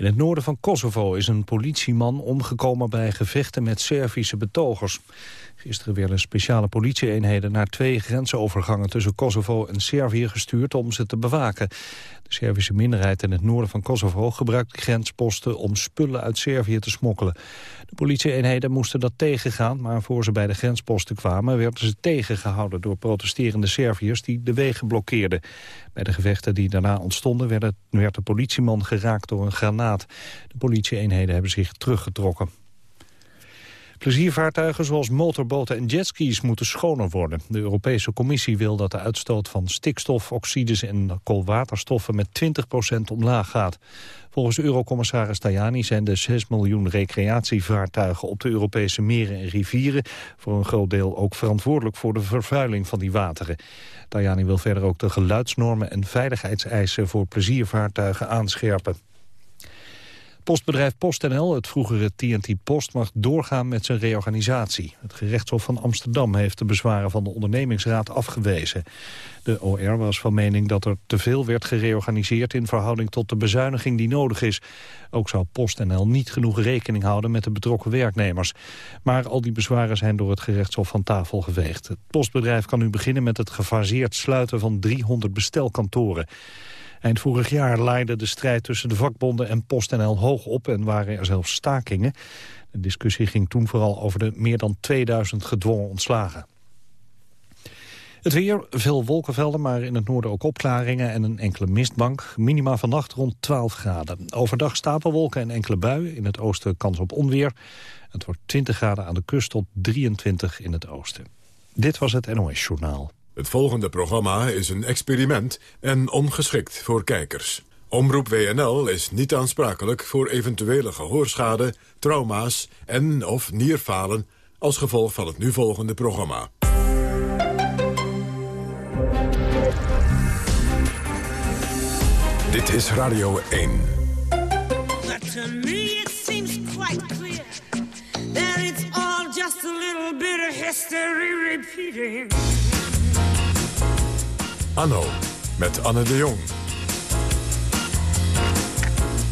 In het noorden van Kosovo is een politieman omgekomen bij gevechten met Servische betogers. Gisteren werden speciale politieeenheden naar twee grensovergangen tussen Kosovo en Servië gestuurd om ze te bewaken. De Servische minderheid in het noorden van Kosovo gebruikt grensposten om spullen uit Servië te smokkelen. De politieeenheden moesten dat tegengaan, maar voor ze bij de grensposten kwamen werden ze tegengehouden door protesterende Serviërs die de wegen blokkeerden. Bij de gevechten die daarna ontstonden werd, de politieman geraakt door een granaat. De politieeenheden hebben zich teruggetrokken. Pleziervaartuigen zoals motorboten en jetskis moeten schoner worden. De Europese Commissie wil dat de uitstoot van stikstof, oxides en koolwaterstoffen met 20% omlaag gaat. Volgens Eurocommissaris Tajani zijn de 6 miljoen recreatievaartuigen op de Europese meren en rivieren voor een groot deel ook verantwoordelijk voor de vervuiling van die wateren. Tajani wil verder ook de geluidsnormen en veiligheidseisen voor pleziervaartuigen aanscherpen. Postbedrijf PostNL, het vroegere TNT Post, mag doorgaan met zijn reorganisatie. Het gerechtshof van Amsterdam heeft de bezwaren van de ondernemingsraad afgewezen. De OR was van mening dat er te veel werd gereorganiseerd in verhouding tot de bezuiniging die nodig is. Ook zou PostNL niet genoeg rekening houden met de betrokken werknemers. Maar al die bezwaren zijn door het gerechtshof van tafel geveegd. Het postbedrijf kan nu beginnen met het gefaseerd sluiten van 300 bestelkantoren. Eind vorig jaar leidde de strijd tussen de vakbonden en PostNL hoog op en waren er zelfs stakingen. De discussie ging toen vooral over de meer dan 2000 gedwongen ontslagen. Het weer, veel wolkenvelden, maar in het noorden ook opklaringen en een enkele mistbank. Minima vannacht rond 12 graden. Overdag stapelwolken en enkele buien. In het oosten kans op onweer. Het wordt 20 graden aan de kust tot 23 in het oosten. Dit was het NOS Journaal. Het volgende programma is een experiment en ongeschikt voor kijkers. Omroep WNL is niet aansprakelijk voor eventuele gehoorschade, trauma's en of nierfalen als gevolg van het nu volgende programma. Dit is Radio 1. to me it seems quite clear that it's all just a little bit of history repeating. Anno, met Anne de Jong.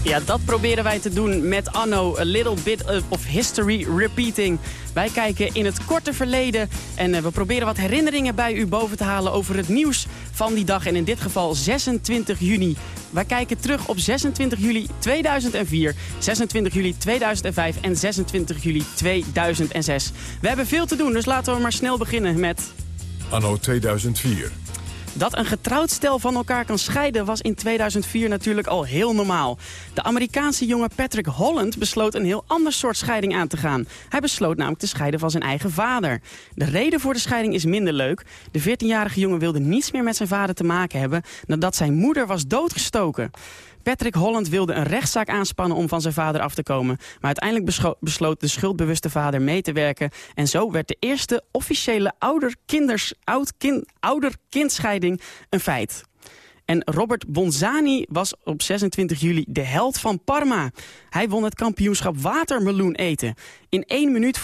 Ja, dat proberen wij te doen met Anno. A little bit of history repeating. Wij kijken in het korte verleden en eh, we proberen wat herinneringen bij u boven te halen over het nieuws van die dag. En in dit geval 26 juni. Wij kijken terug op 26 juli 2004, 26 juli 2005 en 26 juli 2006. We hebben veel te doen, dus laten we maar snel beginnen met... Anno 2004. Dat een getrouwd stel van elkaar kan scheiden was in 2004 natuurlijk al heel normaal. De Amerikaanse jongen Patrick Holland besloot een heel ander soort scheiding aan te gaan. Hij besloot namelijk te scheiden van zijn eigen vader. De reden voor de scheiding is minder leuk. De 14-jarige jongen wilde niets meer met zijn vader te maken hebben nadat zijn moeder was doodgestoken. Patrick Holland wilde een rechtszaak aanspannen om van zijn vader af te komen. Maar uiteindelijk besloot de schuldbewuste vader mee te werken. En zo werd de eerste officiële ouder-kindscheiding een feit. En Robert Bonzani was op 26 juli de held van Parma. Hij won het kampioenschap watermeloen eten. In één minuut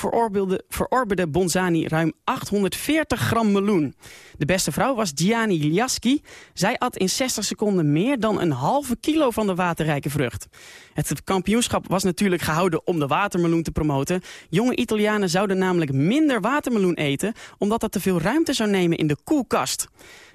verorberde, Bonzani ruim 840 gram meloen. De beste vrouw was Gianni Liaschi. Zij at in 60 seconden meer dan een halve kilo van de waterrijke vrucht. Het kampioenschap was natuurlijk gehouden om de watermeloen te promoten. Jonge Italianen zouden namelijk minder watermeloen eten... omdat dat te veel ruimte zou nemen in de koelkast.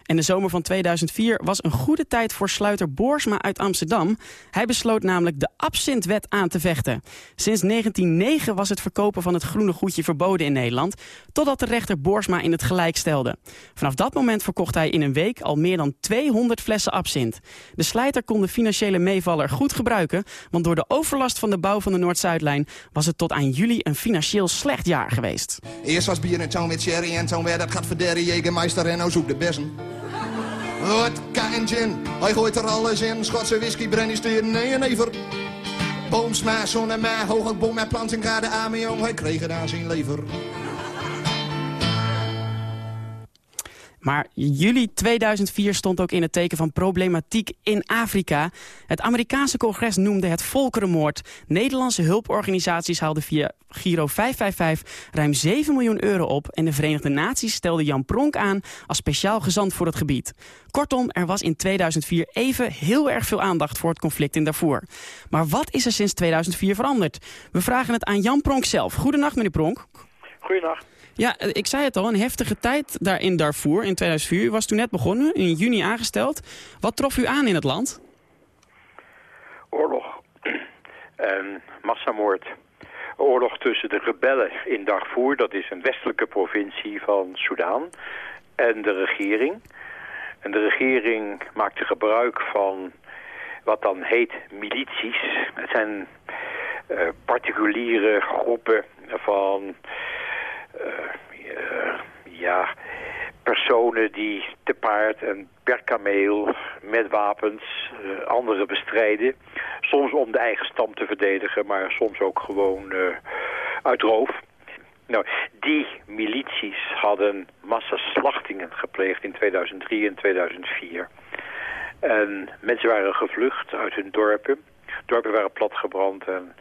En de zomer van 2004 was een goede tijd voor sluiter Boersma uit Amsterdam. Hij besloot namelijk de absintwet aan te vechten. Sinds 1909 was het verkopen van het groene goedje verboden in Nederland... totdat de rechter Boersma in het gelijk stelde. Vanaf dat moment verkocht hij in een week al meer dan 200 flessen absint. De slijter kon de financiële meevaller goed gebruiken... want door de overlast van de bouw van de Noord-Zuidlijn... was het tot aan juli een financieel slecht jaar geweest. Eerst was bier en toon met sherry en toen werd dat gaat voor de Jägermeister en nou zoek de bessen. Vodka en gin, hij gooit er alles in. Schotse whisky, brandy, nee en never. Boomsmaas, zon en mij, hoog boom met plantengraden aan mijn jong. Hij kreeg het aan zijn lever. Maar juli 2004 stond ook in het teken van problematiek in Afrika. Het Amerikaanse congres noemde het volkerenmoord. Nederlandse hulporganisaties haalden via Giro 555 ruim 7 miljoen euro op... en de Verenigde Naties stelde Jan Pronk aan als speciaal gezant voor het gebied. Kortom, er was in 2004 even heel erg veel aandacht voor het conflict in Darfur. Maar wat is er sinds 2004 veranderd? We vragen het aan Jan Pronk zelf. Goedenacht, meneer Pronk. Goedenacht. Ja, eh, ik zei het al, een heftige tijd daar in Darfur in 2004. U was toen net begonnen, in juni aangesteld. Wat trof u aan in het land? Oorlog en massamoord. Oorlog tussen de rebellen in Darfur, dat is een westelijke provincie van Soudaan, en de regering. En de regering maakte gebruik van wat dan heet milities. Het zijn uh, particuliere groepen van ja, personen die te paard en per kameel met wapens uh, anderen bestrijden. Soms om de eigen stam te verdedigen, maar soms ook gewoon uh, uit roof. Nou, die milities hadden massaslachtingen gepleegd in 2003 en 2004. En mensen waren gevlucht uit hun dorpen. Dorpen waren platgebrand en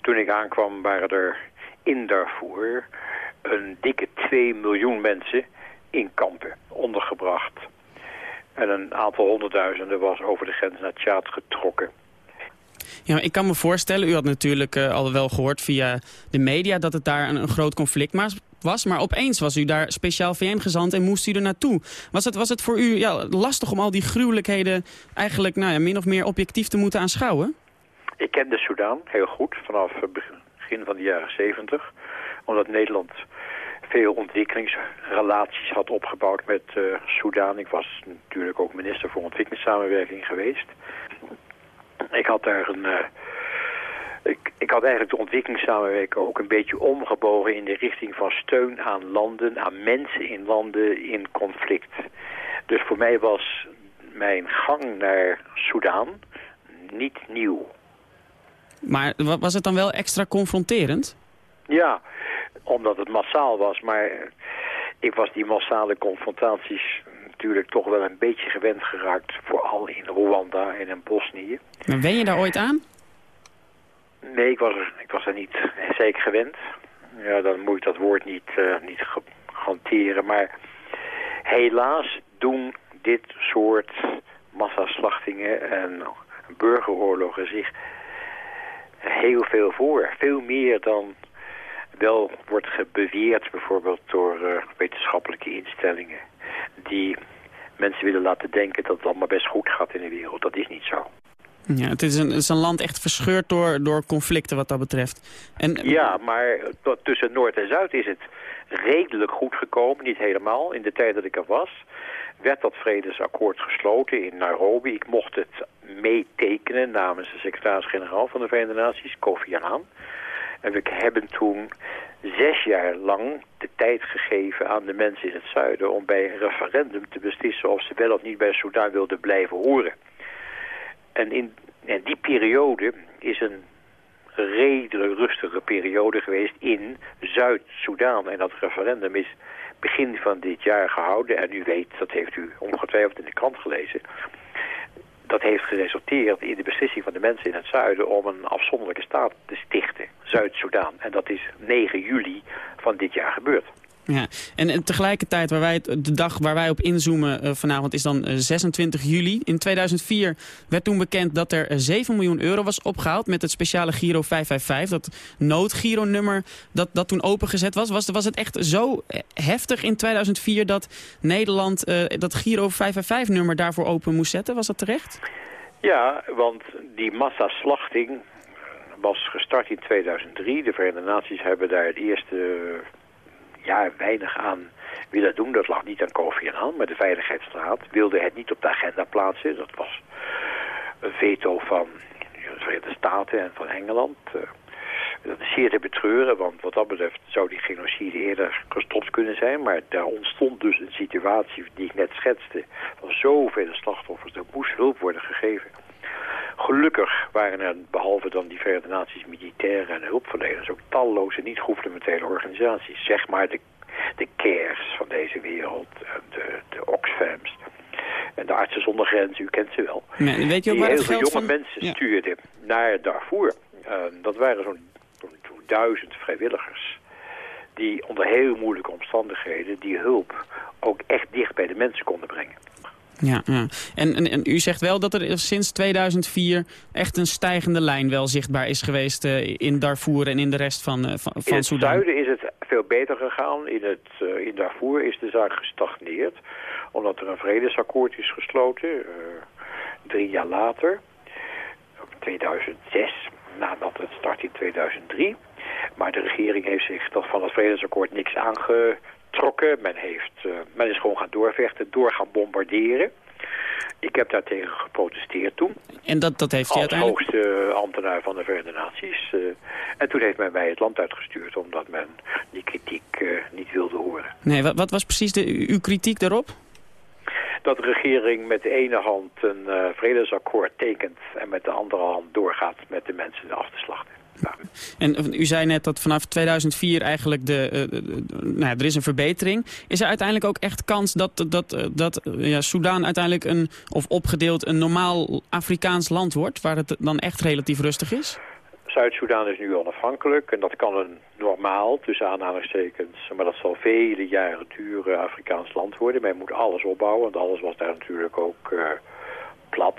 toen ik aankwam waren er in Darfur een dikke 2 miljoen mensen in kampen ondergebracht. En een aantal honderdduizenden was over de grens naar Tjaad getrokken. Ja, ik kan me voorstellen, u had natuurlijk uh, al wel gehoord via de media... dat het daar een, een groot conflict was. Maar opeens was u daar speciaal VN-gezant en moest u er naartoe. Was het, was het voor u ja, lastig om al die gruwelijkheden... eigenlijk nou ja, min of meer objectief te moeten aanschouwen? Ik kende Soudaan heel goed vanaf het begin van de jaren zeventig. Omdat Nederland veel ontwikkelingsrelaties had opgebouwd met uh, Soudaan. Ik was natuurlijk ook minister voor ontwikkelingssamenwerking geweest. Ik had daar een... Uh, ik, ik, had eigenlijk de ontwikkelingssamenwerking ook een beetje omgebogen in de richting van steun aan landen, aan mensen in landen in conflict. Dus voor mij was mijn gang naar Soudaan niet nieuw. Maar was het dan wel extra confronterend? Ja, omdat het massaal was. Maar ik was die massale confrontaties natuurlijk toch wel een beetje gewend geraakt. Vooral in Rwanda en in Bosnië. Maar ben je daar ooit aan? Nee, ik was, ik was er niet zeker gewend. Ja, dan moet ik dat woord niet, uh, niet hanteren. Maar helaas doen dit soort massaslachtingen en burgeroorlogen zich heel veel voor. Veel meer dan wel wordt beweerd bijvoorbeeld door uh, wetenschappelijke instellingen... die mensen willen laten denken dat het allemaal best goed gaat in de wereld. Dat is niet zo. Ja, het is een, het is een land echt verscheurd door, door conflicten wat dat betreft. En, ja, maar tussen Noord en Zuid is het redelijk goed gekomen. Niet helemaal. In de tijd dat ik er was werd dat vredesakkoord gesloten in Nairobi. Ik mocht het meetekenen namens de secretaris-generaal van de Verenigde Naties, Kofi Annan. En we hebben toen zes jaar lang de tijd gegeven aan de mensen in het zuiden... om bij een referendum te beslissen of ze wel of niet bij Soudaan wilden blijven horen. En in die periode is een redelijk rustige periode geweest in Zuid-Soedan. En dat referendum is begin van dit jaar gehouden. En u weet, dat heeft u ongetwijfeld in de krant gelezen dat heeft geresulteerd in de beslissing van de mensen in het zuiden om een afzonderlijke staat te stichten, Zuid-Soedan. En dat is 9 juli van dit jaar gebeurd. Ja, en, tegelijkertijd, waar wij, de dag waar wij op inzoomen uh, vanavond is dan 26 eh, juli. In 2004 werd toen bekend dat er 7 miljoen euro was opgehaald met het speciale Giro 555. Dat noodgiro-nummer dat, dat toen opengezet was. was. Was het echt zo eh, heftig in 2004 dat Nederland dat Giro 555-nummer daarvoor open moest zetten? Was dat terecht? Ja, want die massaslachting was gestart in 2003. De Verenigde Naties hebben daar het eerste ja, weinig aan willen doen. Dat lag niet aan Kofi Annan, maar de Veiligheidsraad wilde het niet op de agenda plaatsen. Dat was een veto van de Verenigde Staten en van Engeland. Uh, dat is zeer te betreuren, want wat dat betreft zou die genocide eerder gestopt kunnen zijn. Maar daar ontstond dus een situatie die ik net schetste, van zoveel slachtoffers. Er moest hulp worden gegeven. Gelukkig waren er, behalve dan die Verenigde Naties militairen en hulpverleners, ook talloze niet-gouvernementele organisaties. Zeg maar de, de CARES van deze wereld, de, de Oxfams en de Artsen zonder Grenzen, u kent ze wel. Nee, weet je ook die heel veel jonge van... mensen Ja. stuurden naar Darfur. Uh, dat waren zo'n zo'n duizend vrijwilligers die onder heel moeilijke omstandigheden die hulp ook echt dicht bij de mensen konden brengen. Ja, ja. En, en, en u zegt wel dat er sinds 2004 echt een stijgende lijn wel zichtbaar is geweest eh, in Darfur en in de rest van, eh, van, In het Sudan. zuiden is het veel beter gegaan. In, het, uh, in Darfur is de zaak gestagneerd. Omdat er een vredesakkoord is gesloten. Uh, drie jaar later. 2006. Nadat het start in 2003. Maar de regering heeft zich toch van het vredesakkoord niks Men, heeft, uh, men is gewoon gaan doorvechten, door gaan bombarderen. Ik heb daartegen geprotesteerd toen. En dat, dat heeft hij Als uiteindelijk... hoogste ambtenaar van de Verenigde Naties. Uh, en toen heeft men mij het land uitgestuurd, omdat men die kritiek uh, niet wilde horen. Nee, wat, wat was precies de, uw kritiek daarop? Dat de regering met de ene hand een uh, vredesakkoord tekent en met de andere hand doorgaat met de mensen af te slachten. Ja. En u zei net dat vanaf 2004 eigenlijk de, uh, de, nou ja, er is een verbetering. Is er uiteindelijk ook echt kans dat, dat, dat ja, Soudaan uiteindelijk een, of opgedeeld een normaal Afrikaans land wordt, waar het dan echt relatief rustig is? Zuid-Soedan is nu onafhankelijk en dat kan een normaal, tussen aanhalingstekens, maar dat zal vele jaren duren, Afrikaans land worden. Men moet alles opbouwen, want alles was daar natuurlijk ook uh, plat.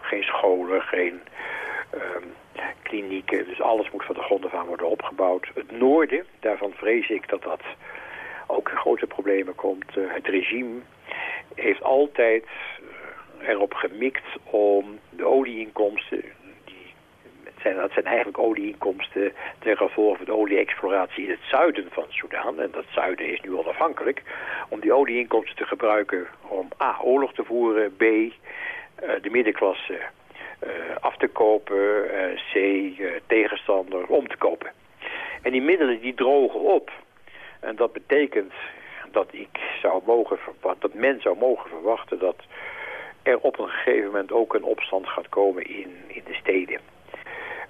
Geen scholen, geen klinieken, dus alles moet van de grond af aan worden opgebouwd. Het noorden, daarvan vrees ik dat dat ook grote problemen komt. Uh, het regime heeft altijd uh, erop gemikt om de olieinkomsten zijn, dat zijn eigenlijk olieinkomsten ten gevolge van de olie-exploratie in het zuiden van Soedan. En dat zuiden is nu onafhankelijk. Om die olieinkomsten te gebruiken om A, oorlog te voeren, B, uh, de middenklasse af te kopen, uh, C, tegenstander om te kopen. En die middelen die drogen op. En dat betekent dat ik zou mogen dat men zou mogen verwachten dat er op een gegeven moment ook een opstand gaat komen in, in de steden.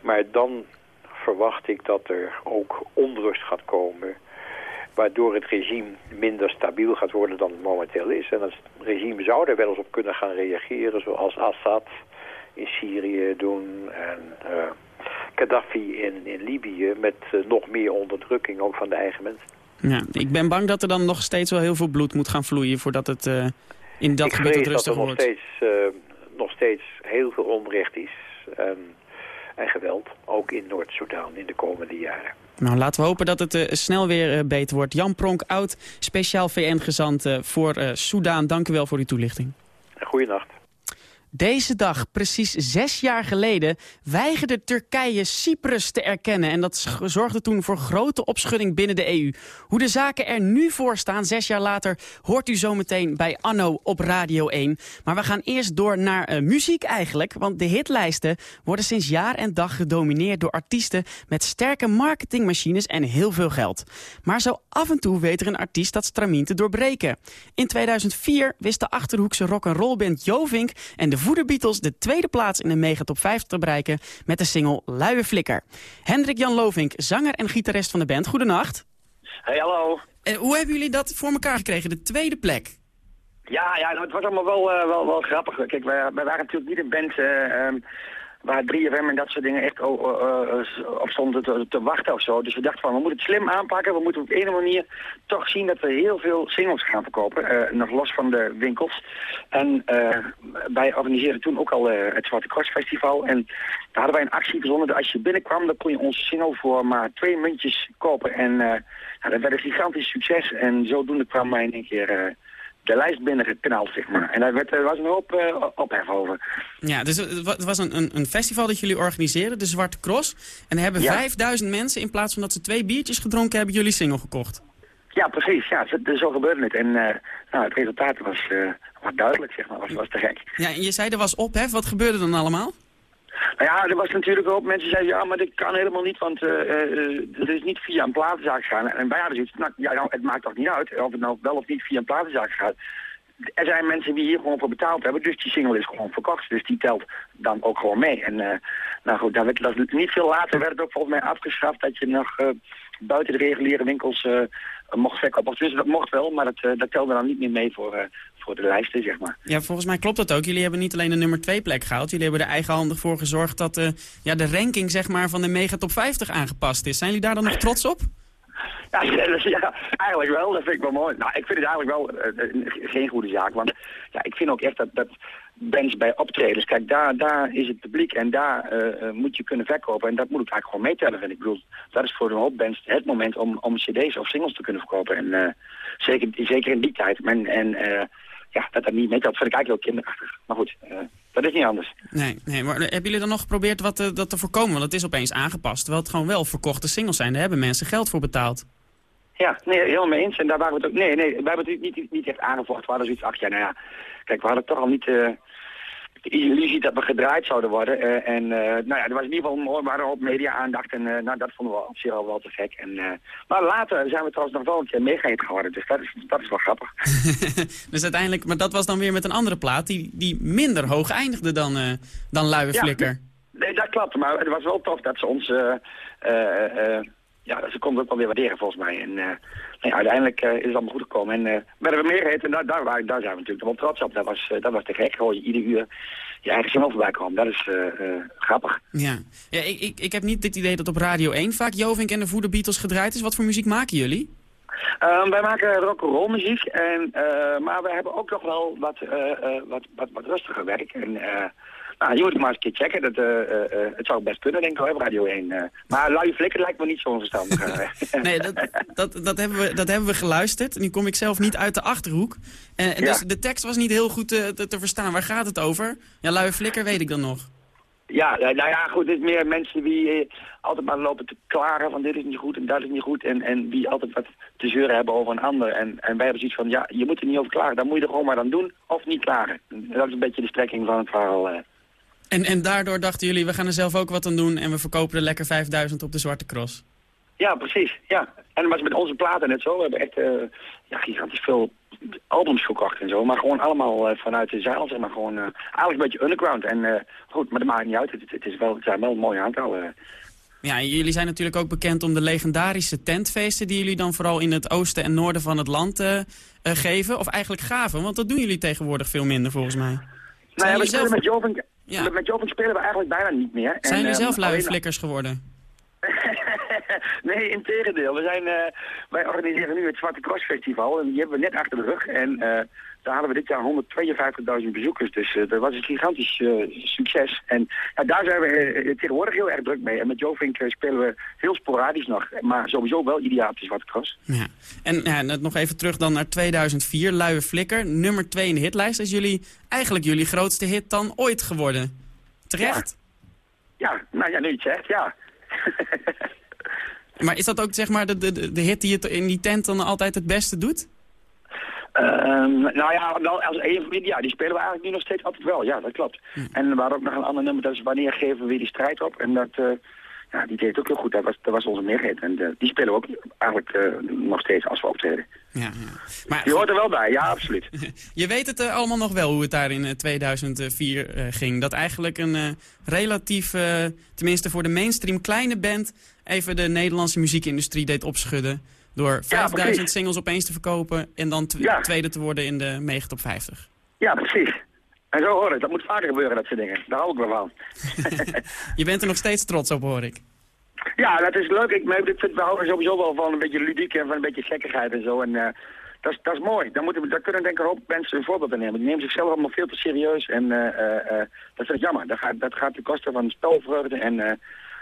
Maar dan verwacht ik dat er ook onrust gaat komen... waardoor het regime minder stabiel gaat worden dan het momenteel is. En het regime zou er wel eens op kunnen gaan reageren... zoals Assad in Syrië doen en uh, Gaddafi in, in Libië... met uh, nog meer onderdrukking ook van de eigen mensen. Ja, ik ben bang dat er dan nog steeds wel heel veel bloed moet gaan vloeien... voordat het uh, in dat ik gebied het rustig dat er wordt. Nog steeds, nog steeds heel veel onrecht is... En, en geweld, ook in Noord-Soedan in de komende jaren. Nou, laten we hopen dat het uh, snel weer uh, beter wordt. Jan Pronk, oud speciaal VN-gezant uh, voor Soedan. Dank u wel voor uw toelichting. Goedenacht. Deze dag, precies zes jaar geleden, weigerde Turkije Cyprus te erkennen. En dat zorgde toen voor grote opschudding binnen de EU. Hoe de zaken er nu voor staan, zes jaar later, hoort u zometeen bij Anno op Radio 1. Maar we gaan eerst door naar uh, muziek eigenlijk. Want de hitlijsten worden sinds jaar en dag gedomineerd door artiesten met sterke marketingmachines en heel veel geld. Maar zo af en toe weet er een artiest dat stramien te doorbreken. In 2004 wist de Achterhoekse rock'n'rollband Jovink en de Voeder Beatles de tweede plaats in de Megatop 5 te bereiken met de single Luie Flikker. Hendrik Jan Lovink, zanger en gitarist van de band, goedenacht. Hey, hallo. En hoe hebben jullie dat voor elkaar gekregen, de tweede plek? Ja, ja nou, het was allemaal wel, uh, wel, wel grappig. Kijk, wij, wij waren natuurlijk niet een band uh, um, waar 3FM en dat soort dingen echt op stonden te, te, wachten of zo. Dus we dachten van, we moeten het slim aanpakken. We moeten op een manier toch zien dat we heel veel singles gaan verkopen. nog los van de winkels. En wij organiseerden toen ook al het Zwarte Cross Festival. En daar hadden wij een actie verzonnen. Dat als je binnenkwam, dan kon je onze single voor maar twee muntjes kopen. En nou, dat werd een gigantisch succes. En zodoende kwam wij in één keer de lijst binnengeknald, zeg maar. En daar werd, er was een hoop uh, ophef over. Ja, dus het was een, een, een, festival dat jullie organiseerden, de Zwarte Cross. En er hebben ja. 5000 mensen, in plaats van dat ze twee biertjes gedronken hebben, jullie single gekocht. Ja, precies. Ja, zo, zo gebeurde het. En uh, nou, het resultaat was, uh, was duidelijk, zeg maar. Was, was te gek. Ja, en je zei er was ophef. Wat gebeurde dan allemaal? Nou ja, er was natuurlijk ook mensen zeiden, ja, maar dat kan helemaal niet, want uh, uh, er is niet via een platenzaak gegaan. En wij hadden zoiets, nou, ja, nou, het maakt toch niet uit of het nou wel of niet via een platenzaak gaat. Er zijn mensen die hier gewoon voor betaald hebben, dus die single is gewoon verkocht. Dus die telt dan ook gewoon mee. En uh, nou goed, dat werd, niet veel later werd het ook volgens mij afgeschaft dat je nog buiten de reguliere winkels mocht verkopen. Tenminste, dat mocht wel, maar dat, dat telde dan niet meer mee voor, voor de lijsten, zeg maar. Ja, volgens mij klopt dat ook. Jullie hebben niet alleen de nummer 2 plek gehaald. Jullie hebben er eigenhandig voor gezorgd dat ja, de ranking zeg maar, van de Mega Top 50 aangepast is. Zijn jullie daar dan nog trots op? Ja, ja, eigenlijk wel. Dat vind ik wel mooi. Nou, ik vind het eigenlijk wel geen goede zaak. Want ja, ik vind ook echt dat, dat bands bij optredens. Kijk, daar, daar is het publiek en daar uh, moet je kunnen verkopen. En dat moet ik eigenlijk gewoon meetellen, vind ik. bedoel, dat is voor een hoop bands het moment om, om cd's of singles te kunnen verkopen. En uh, zeker, zeker in die tijd. En, en uh, ja, dat dat niet meetelt, vind ik eigenlijk heel kinderachtig. Maar goed, dat is niet anders. Nee, nee maar hebben jullie dan nog geprobeerd wat, dat te voorkomen? Want het is opeens aangepast. Terwijl het gewoon wel verkochte singles zijn. Daar hebben mensen geld voor betaald. Ja, nee, helemaal mee eens. En daar waren we het ook... Nee, nee, wij hebben het niet, niet echt aangevochten. We hadden zoiets ach ja, nou ja... Kijk, we hadden toch al niet... Uh, illusie dat we gedraaid zouden worden. Uh, en uh, nou ja, er was in ieder geval mooi, waren op media aandacht en nou, dat vonden we op zich al wel te gek. En, maar later zijn we trouwens nog wel een keer meegeënt geworden, dus dat is, dat is wel grappig. dus uiteindelijk, maar dat was dan weer met een andere plaat die, die minder hoog eindigde dan, dan Luie Flikker. Ja, nee, dat klopt, maar het was wel tof dat ze ons ja, ze konden het ook wel weer waarderen volgens mij. En uh, nou ja, uiteindelijk uh, is het allemaal goed gekomen. En uh, werden we meer en daar, daar, daar, zijn we natuurlijk wel trots op. Dat was, dat was te gek. Gewoon je ieder uur je eigen single voorbij kwam. Dat is grappig. Ja, ja ik, ik, ik heb niet het idee dat op Radio 1 vaak Jovink en de Voeder Beatles gedraaid is. Wat voor muziek maken jullie? Um, wij maken rock'n'roll muziek, en, maar we hebben ook nog wel wat, wat, wat, wat rustiger werk. En, nou, je moet het maar eens een keer checken. Dat, uh, uh, het zou best kunnen, denk ik, op Radio 1. maar luie flikker lijkt me niet zo verstandig. nee, dat, dat, dat, hebben we, dat hebben we geluisterd. Nu kom ik zelf niet uit de Achterhoek. En, dus de tekst was niet heel goed te, te, te, verstaan. Waar gaat het over? Ja, luie flikker weet ik dan nog. Ja, nou ja, goed, het is meer mensen die altijd maar lopen te klagen van dit is niet goed en dat is niet goed. En, en die altijd wat te zeuren hebben over een ander. En, en wij hebben zoiets van, ja, je moet er niet over klagen. Dan moet je er gewoon maar dan doen of niet klagen. Dat is een beetje de strekking van het verhaal. En, en daardoor dachten jullie, we gaan er zelf ook wat aan doen en we verkopen er lekker 5000 op de Zwarte Cross. Ja, precies. Ja. En dat was met onze platen net zo. We hebben echt uh, ja, gigantisch veel albums verkocht en zo. Maar gewoon allemaal uh, vanuit de zaal, zeg maar. Gewoon, uh, eigenlijk een beetje underground. En goed, maar dat maakt niet uit. Het, het, is wel, het zijn wel mooie aantallen. Ja, jullie zijn natuurlijk ook bekend om de legendarische tentfeesten... die jullie dan vooral in het oosten en noorden van het land geven. Of eigenlijk gaven, want dat doen jullie tegenwoordig veel minder volgens mij. Nou ja, we zelf... met Jovink ja. Met Joven spelen we eigenlijk bijna niet meer. Zijn jullie zelf ehm, luie flikkers geworden? nee, in tegendeel. We zijn, uh, wij organiseren nu het Zwarte Cross Festival en die hebben we net achter de rug. En uh, daar hadden we dit jaar 152.000 bezoekers. Dus uh, dat was een gigantisch succes. En ja, daar zijn we tegenwoordig heel erg druk mee. En met Jovink spelen we heel sporadisch nog. Maar sowieso wel ideaal de Zwarte Cross. Ja. En ja, nog even terug dan naar 2004. Luie Flikker, nummer 2 in de hitlijst. Is jullie eigenlijk jullie grootste hit dan ooit geworden? Terecht? Ja, ja nou ja, nu je zegt, ja. maar is dat ook zeg maar de, de, de hit die het in die tent dan altijd het beste doet? Um, nou ja, wel als een ja, die spelen we eigenlijk nu nog steeds altijd wel. Ja, dat klopt. Hm. En waren ook nog een ander nummer, dat is wanneer geven we weer die strijd op. En dat, uh, ja, die deed ook heel goed. Dat was, dat was onze meerheid. En uh, die spelen we ook eigenlijk uh, nog steeds als we optreden. Ja, ja. Maar, die hoort er wel bij, ja, absoluut. Je weet het allemaal nog wel hoe het daar in 2004 ging. Dat eigenlijk een relatief, tenminste voor de mainstream kleine band... even de Nederlandse muziekindustrie deed opschudden... Door 5000 singles opeens te verkopen en dan tweede te worden in de megatop 50. Ja, precies. En zo hoor ik. Dat moet vaker gebeuren, dat soort dingen. Daar hou ik wel van. je bent er nog steeds trots op, hoor ik. Ja, dat is leuk. Ik, ik vind, we houden sowieso wel van een beetje ludiek en van een beetje gekkigheid en zo. En uh, dat, is, dat is mooi. Dan moeten we, daar kunnen denk ik een hoop mensen een voorbeeld aan nemen. Die nemen zichzelf allemaal veel te serieus. En uh, uh, dat ik jammer. Dat gaat, dat gaat ten koste van spelvreugde en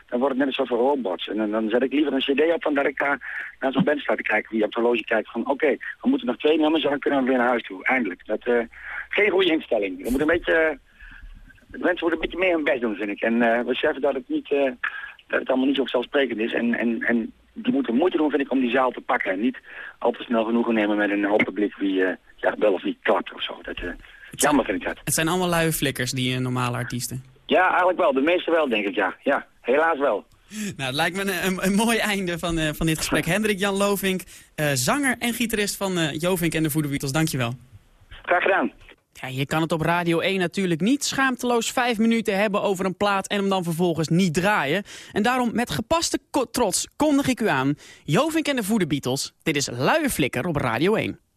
dan wordt het net een soort van robots. En dan, dan zet ik liever een cd op dan dat ik daar naar zo'n band sta te kijken. Wie op het horloge kijkt van oké, we moeten nog twee nummers en dan kunnen we weer naar huis toe. Eindelijk. Dat, uh, geen goede instelling. We moeten een beetje, uh, mensen moeten een beetje meer hun best doen vind ik. En uh, we zeggen dat het niet, dat het allemaal niet zo vanzelfsprekend is. En, en, en die moeten moeite doen vind ik om die zaal te pakken. En niet al te snel genoegen nemen met een hoop publiek wie ja, wel of niet klapt of zo. Dat, jammer vind ik dat. Het zijn allemaal luie flikkers, die normale artiesten. Ja, eigenlijk wel. De meeste wel, denk ik, ja. Ja, helaas wel. Nou, het lijkt me een, een, mooi einde van, uh, van dit gesprek. Hendrik Jan Lovink, uh, zanger en gitarist van uh, Jovink en de Voederbeatles. Dankjewel. Graag gedaan. Ja, je kan het op Radio 1 natuurlijk niet schaamteloos vijf minuten hebben over een plaat en hem dan vervolgens niet draaien. En daarom met gepaste trots kondig ik u aan. Jovink en de Voederbeatles. Dit is Luie Flikker op Radio 1.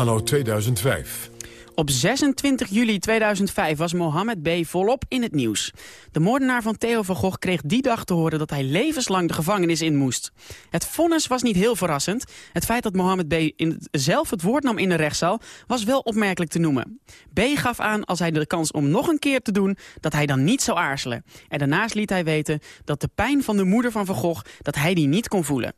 Anno 2005. Op 26 juli 2005 was Mohammed B. volop in het nieuws. De moordenaar van Theo van Gogh kreeg die dag te horen dat hij levenslang de gevangenis in moest. Het vonnis was niet heel verrassend. Het feit dat Mohammed B. In zelf het woord nam in de rechtszaal was wel opmerkelijk te noemen. B. gaf aan als hij de kans om nog een keer te doen dat hij dan niet zou aarzelen. En daarnaast liet hij weten dat de pijn van de moeder van Van Gogh dat hij die niet kon voelen.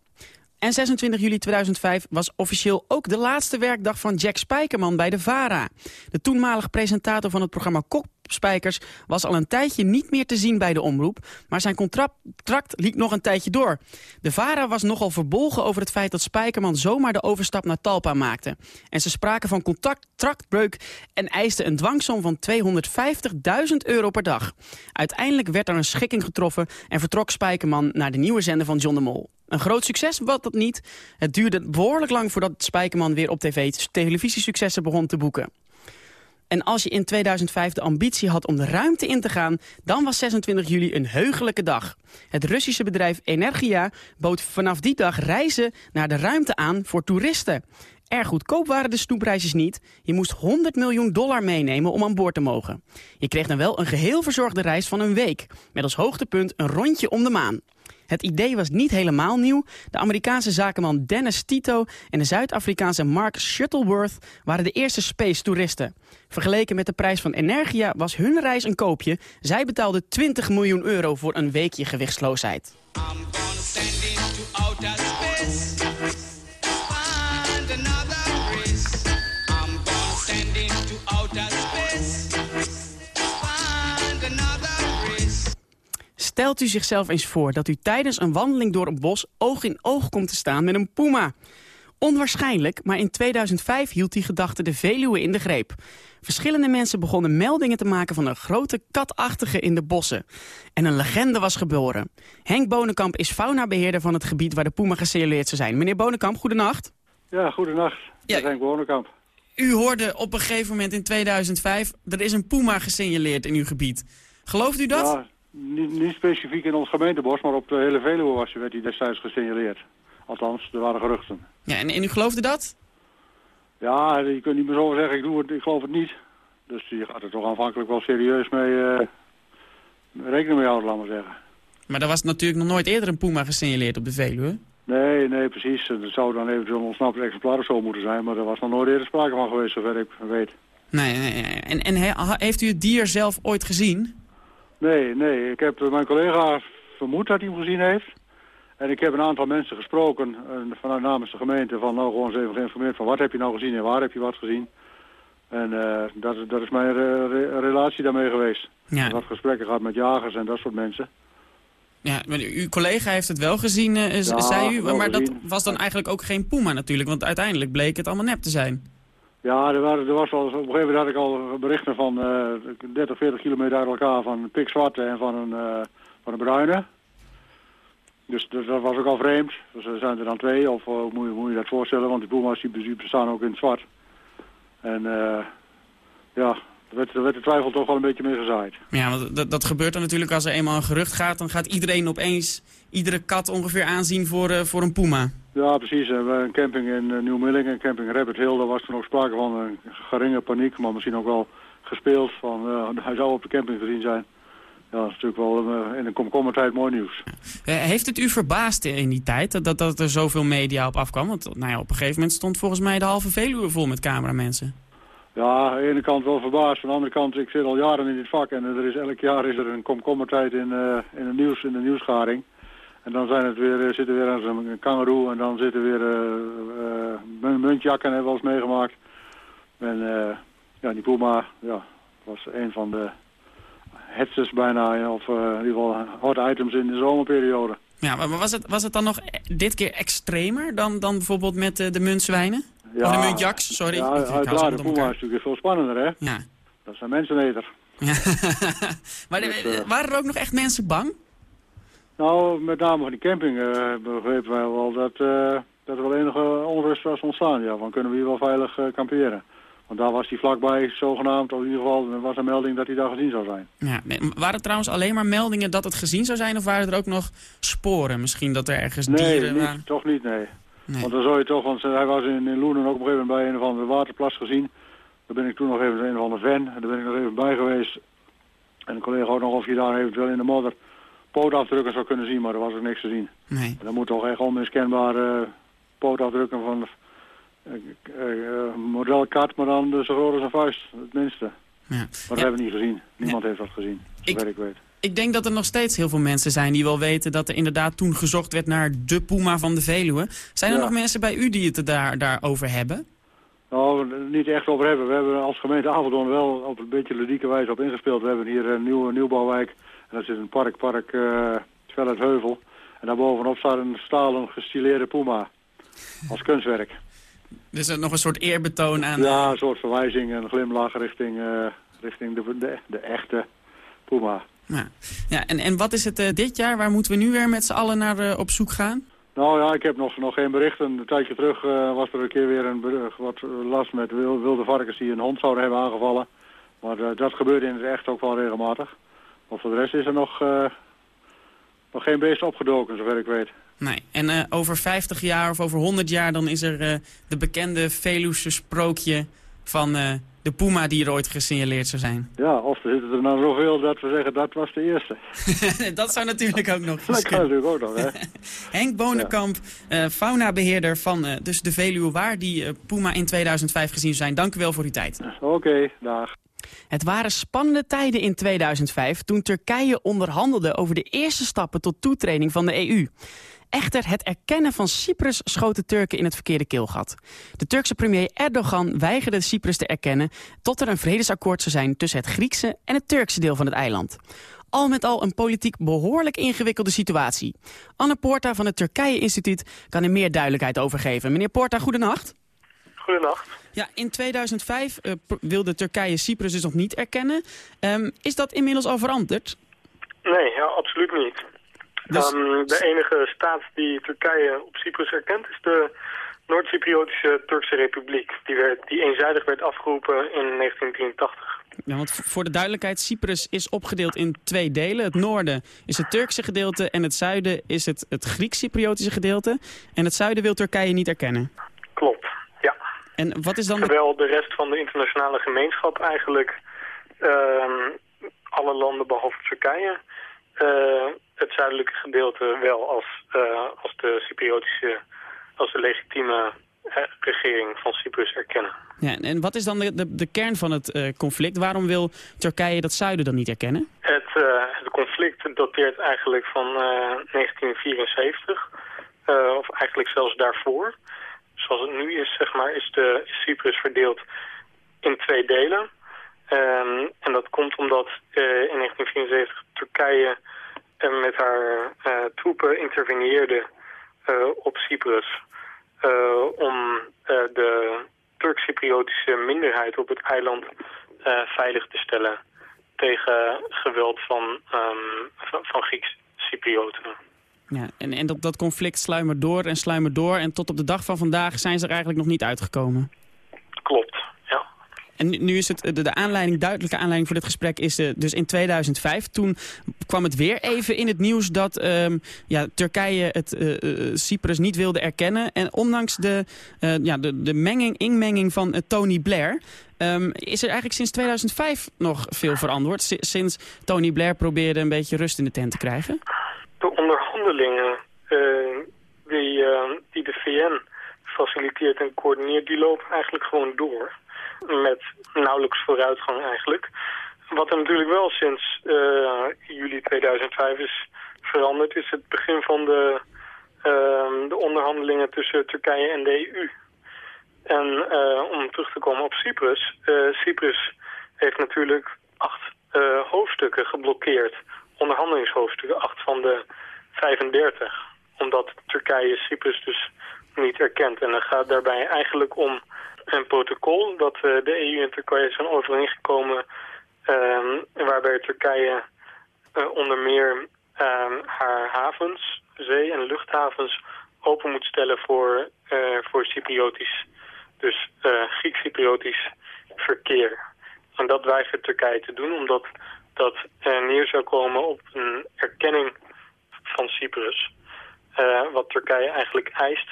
En 26 juli 2005 was officieel ook de laatste werkdag van Jack Spijkerman bij de VARA. De toenmalige presentator van het programma Kopspijkers was al een tijdje niet meer te zien bij de omroep, maar zijn contract liep nog een tijdje door. De VARA was nogal verbolgen over het feit dat Spijkerman zomaar de overstap naar Talpa maakte. En ze spraken van contractbreuk en eisten een dwangsom van 250.000 euro per dag. Uiteindelijk werd er een schikking getroffen en vertrok Spijkerman naar de nieuwe zender van John de Mol. Een groot succes was dat niet. Het duurde behoorlijk lang voordat Spijkerman weer op tv televisiesuccessen begon te boeken. En als je in 2005 de ambitie had om de ruimte in te gaan... dan was 26 juli een heugelijke dag. Het Russische bedrijf Energia bood vanaf die dag reizen naar de ruimte aan voor toeristen. Erg goedkoop waren de snoepreisjes niet. Je moest 100 miljoen dollar meenemen om aan boord te mogen. Je kreeg dan wel een geheel verzorgde reis van een week. Met als hoogtepunt een rondje om de maan. Het idee was niet helemaal nieuw. De Amerikaanse zakenman Dennis Tito en de Zuid-Afrikaanse Mark Shuttleworth waren de eerste space-toeristen. Vergeleken met de prijs van Energia was hun reis een koopje. Zij betaalden 20 miljoen euro voor een weekje gewichtsloosheid. Stelt u zichzelf eens voor dat u tijdens een wandeling door een bos oog in oog komt te staan met een puma. Onwaarschijnlijk, maar in 2005 hield die gedachte de Veluwe in de greep. Verschillende mensen begonnen meldingen te maken van een grote katachtige in de bossen. En een legende was geboren. Henk Bonenkamp is faunabeheerder van het gebied waar de puma gesignaleerd zou zijn. Meneer Bonenkamp, goedenacht. Ja, goedenacht. Ja, Henk Bonenkamp. U hoorde op een gegeven moment in 2005, er is een puma gesignaleerd in uw gebied. Gelooft u dat? Ja, niet, niet specifiek in ons gemeentebos, maar op de hele Veluwe was, werd hij destijds gesignaleerd. Althans, er waren geruchten. Ja, en, en u geloofde dat? Ja, je kunt niet meer zo zeggen, ik, doe het, ik geloof het niet. Dus je gaat er toch aanvankelijk wel serieus mee uh, rekening mee houden, laat maar zeggen. Maar er was natuurlijk nog nooit eerder een puma gesignaleerd op de Veluwe? Nee, nee, precies. Er zou dan eventueel een ontsnapte exemplaar of zo moeten zijn, maar er was nog nooit eerder sprake van geweest, zover ik weet. Nee, nee, nee. En, en heeft u het dier zelf ooit gezien? Nee, nee. Ik heb mijn collega vermoed dat hij hem gezien heeft. En ik heb een aantal mensen gesproken uh, vanuit namens de gemeente van nou gewoon eens even geïnformeerd van wat heb je nou gezien en waar heb je wat gezien. En uh, dat, dat is mijn re relatie daarmee geweest. Ja. Wat gesprekken gehad met jagers en dat soort mensen. Ja, maar uw collega heeft het wel gezien, uh, ja, zei u. Maar dat was dan eigenlijk ook geen Puma natuurlijk, want uiteindelijk bleek het allemaal nep te zijn. Ja, er, was al, op een gegeven moment had ik al berichten van uh, 30, 40 kilometer uit elkaar van een pikzwarte en van een, uh, van een bruine. Dus, dus, dat was ook al vreemd. Dus er zijn er dan twee, of uh, moet, je, dat voorstellen, want die boema's die bestaan ook in het zwart. En ja, er werd, er werd de twijfel toch wel een beetje mee gezaaid. Ja, want dat, dat gebeurt dan natuurlijk als er eenmaal een gerucht gaat, dan gaat iedereen opeens iedere kat ongeveer aanzien voor, uh, voor een puma. Ja, precies. Uh, een camping in uh, Nieuw-Milling en camping Rabbit Hill, daar was toen ook sprake van een geringe paniek, maar misschien ook wel gespeeld van hij zou op de camping gezien zijn. Ja, dat is natuurlijk wel in een komkommertijd mooi nieuws. heeft het u verbaasd in die tijd dat, dat er zoveel media op afkwam? Want nou ja, op een gegeven moment stond volgens mij de halve Veluwe vol met cameramensen. Ja, aan de ene kant wel verbaasd. Aan de andere kant, ik zit al jaren in dit vak en er is, elk jaar is er een komkommertijd in, uh, in, de nieuws, in de nieuwsgaring. En dan zijn het weer, eh, zitten weer een kangeroe en dan zitten weer uh, muntjakken hebben we eens meegemaakt. En ja, die Puma ja, was een van de hetzers bijna, of in ieder geval hot items in de zomerperiode. Ja, maar was het, was het dan nog dit keer extremer dan, dan bijvoorbeeld met de muntzwijnen? Ja, of de muntjaks, sorry. Ja, uiteraard, de Puma is natuurlijk veel spannender, hè? Ja. Dat zijn menseneter. Ja. maar dus, waren er ook nog echt mensen bang? Nou, met name van die camping uh, begrepen wij wel dat, uh, dat er wel enige onrust was ontstaan. Ja, van kunnen we hier wel veilig uh, kamperen. Want daar was hij vlakbij, zogenaamd, of in ieder geval was een melding dat hij daar gezien zou zijn. Ja, waren het trouwens alleen maar meldingen dat het gezien zou zijn, of waren er ook nog sporen? Misschien dat er ergens nee, dieren waren? Nee, toch niet, nee. Nee. Want dan zou je toch, want hij was in, in Loenen ook op een gegeven moment bij een of andere waterplas gezien. Daar ben ik toen nog even een of andere ven, en daar ben ik nog even bij geweest. En een collega ook nog of je daar eventueel in de modder pootafdrukken zou kunnen zien, maar er was ook niks te zien. Nee. Dan moet toch echt onmiskenbare uh, pootafdrukken van uh, uh, modelkat, maar dan zo groot als een vuist, het minste. Ja. Maar dat hebben we niet gezien. Niemand heeft dat gezien, zover ik, ik weet. Ik denk dat er nog steeds heel veel mensen zijn die wel weten dat er inderdaad toen gezocht werd naar de Puma van de Veluwe. Zijn er nog mensen bij u die het daar, daarover hebben? Nou, niet echt over hebben. We hebben als gemeente Apeldoorn wel op een beetje ludieke wijze op ingespeeld. We hebben hier een nieuwe nieuwbouwwijk. En dat is een park, park uh, Heuvel. En daarbovenop staat een stalen gestileerde Puma. Als kunstwerk. Dus er nog een soort eerbetoon aan... Ja, een soort verwijzing, een glimlach richting, uh, richting de, de, de, echte Puma. Ja, ja en, en wat is het uh, dit jaar? Waar moeten we nu weer met z'n allen naar uh, op zoek gaan? Nou ja, ik heb nog, nog geen berichten. Een tijdje terug uh, was er een keer weer een wat last met wilde varkens die een hond zouden hebben aangevallen. Maar dat gebeurde in het echt ook wel regelmatig. Maar voor de rest is er nog, nog geen beest opgedoken, zover ik weet. Nee, en over 50 jaar of over 100 jaar dan is er de bekende Veluwse sprookje van de Puma die er ooit gesignaleerd zou zijn. Ja, of er zitten er nou zoveel dat we zeggen dat was de eerste. dat zou natuurlijk ook nog Dat kan natuurlijk ook nog, hè. Henk Bonenkamp, ja. uh, faunabeheerder van uh, dus de Veluwe Waar, die uh, Puma in 2005 gezien zijn. Dank u wel voor uw tijd. Oké, okay, dag. Het waren spannende tijden in 2005 toen Turkije onderhandelde over de eerste stappen tot toetreding van de EU. Echter, het erkennen van Cyprus schoot de Turken in het verkeerde keelgat. De Turkse premier Erdogan weigerde Cyprus te erkennen... tot er een vredesakkoord zou zijn tussen het Griekse en het Turkse deel van het eiland. Al met al een politiek behoorlijk ingewikkelde situatie. Anne Porta van het Turkije Instituut kan er meer duidelijkheid over geven. Meneer Porta, goedenacht. Goedenacht. Ja, in 2005 uh, wilde Turkije Cyprus dus nog niet erkennen. Um, is dat inmiddels al veranderd? Nee, ja, absoluut niet. Dus... Um, de enige staat die Turkije op Cyprus erkent is de Noord-Cypriotische Turkse Republiek. Die, werd, die eenzijdig werd afgeroepen in 1983. Ja, want voor de duidelijkheid, Cyprus is opgedeeld in twee delen. Het noorden is het Turkse gedeelte en het zuiden is het, het Grieks-Cypriotische gedeelte. En het zuiden wil Turkije niet erkennen. Klopt, ja. En wat is dan... Terwijl de rest van de internationale gemeenschap eigenlijk... Uh, alle landen behalve Turkije... Uh, het zuidelijke gedeelte wel als, uh, als de Cypriotische, als de legitieme regering van Cyprus erkennen. Ja, en wat is dan de, de, de kern van het uh, conflict? Waarom wil Turkije dat zuiden dan niet erkennen? Het, uh, het conflict dateert eigenlijk van 1974, of eigenlijk zelfs daarvoor. Zoals het nu is, zeg maar, is, de, is Cyprus verdeeld in twee delen. Um, en dat komt omdat in 1974 Turkije en met haar uh, troepen interveneerde op Cyprus om de Turk-Cypriotische minderheid op het eiland veilig te stellen tegen geweld van, um, van, van Grieks-Cyprioten. Ja, en, en dat, dat conflict sluimert door en sluimert door en tot op de dag van vandaag zijn ze er eigenlijk nog niet uitgekomen. En nu is het, de, de aanleiding, duidelijke aanleiding voor dit gesprek is de, dus in 2005. Toen kwam het weer even in het nieuws dat um, ja, Turkije het uh, Cyprus niet wilde erkennen. En ondanks de, ja, de, de menging, inmenging van Tony Blair... Um, is er eigenlijk sinds 2005 nog veel veranderd? Sinds Tony Blair probeerde een beetje rust in de tent te krijgen? De onderhandelingen die de VN faciliteert en coördineert, die lopen eigenlijk gewoon door met nauwelijks vooruitgang eigenlijk. Wat er natuurlijk wel sinds uh, juli 2005 is veranderd... is het begin van de, uh, de onderhandelingen tussen Turkije en de EU. En uh, om terug te komen op Cyprus. Cyprus heeft natuurlijk acht hoofdstukken geblokkeerd. Onderhandelingshoofdstukken, acht van de 35. Omdat Turkije Cyprus dus niet erkent. En dan gaat daarbij eigenlijk om een protocol dat uh, de EU en Turkije zijn overeengekomen uh, waarbij Turkije uh, onder meer ehm, haar havens, zee- en luchthavens open moet stellen voor, eh, voor Cypriotisch, dus Grieks-Cypriotisch verkeer. En dat weigert Turkije te doen omdat dat neer zou komen op een erkenning van Cyprus. wat Turkije eigenlijk eist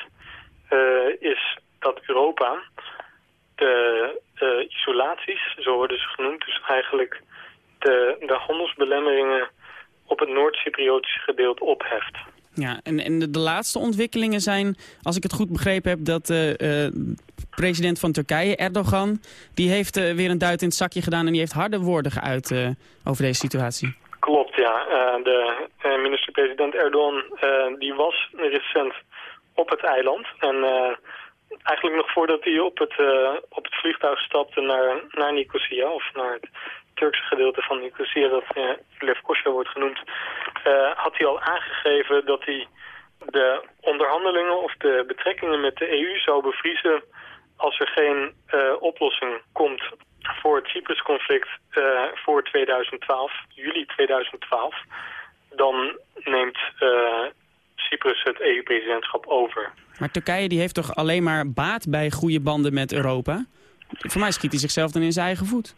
is dat Europa de uh, isolaties, zo worden ze genoemd, dus eigenlijk de, de handelsbelemmeringen op het Noord-Cypriotische gedeelte opheft. Ja, en, en de, de, laatste ontwikkelingen zijn, als ik het goed begrepen heb, dat de uh, uh, president van Turkije, Erdogan, die heeft uh, weer een duit in het zakje gedaan en die heeft harde woorden geuit over deze situatie. Klopt, ja. de minister-president Erdogan, die was recent op het eiland en eigenlijk nog voordat hij op het, uh, op het vliegtuig stapte naar, naar Nicosia, of naar het Turkse gedeelte van Nicosia, dat uh, wordt genoemd, uh, had hij al aangegeven dat hij de onderhandelingen of de betrekkingen met de EU zou bevriezen als er geen oplossing komt voor het Cyprus-conflict voor 2012, juli 2012. Dan neemt Cyprus het EU-presidentschap over. Maar Turkije die heeft toch alleen maar baat bij goede banden met Europa? Voor mij schiet hij zichzelf dan in zijn eigen voet.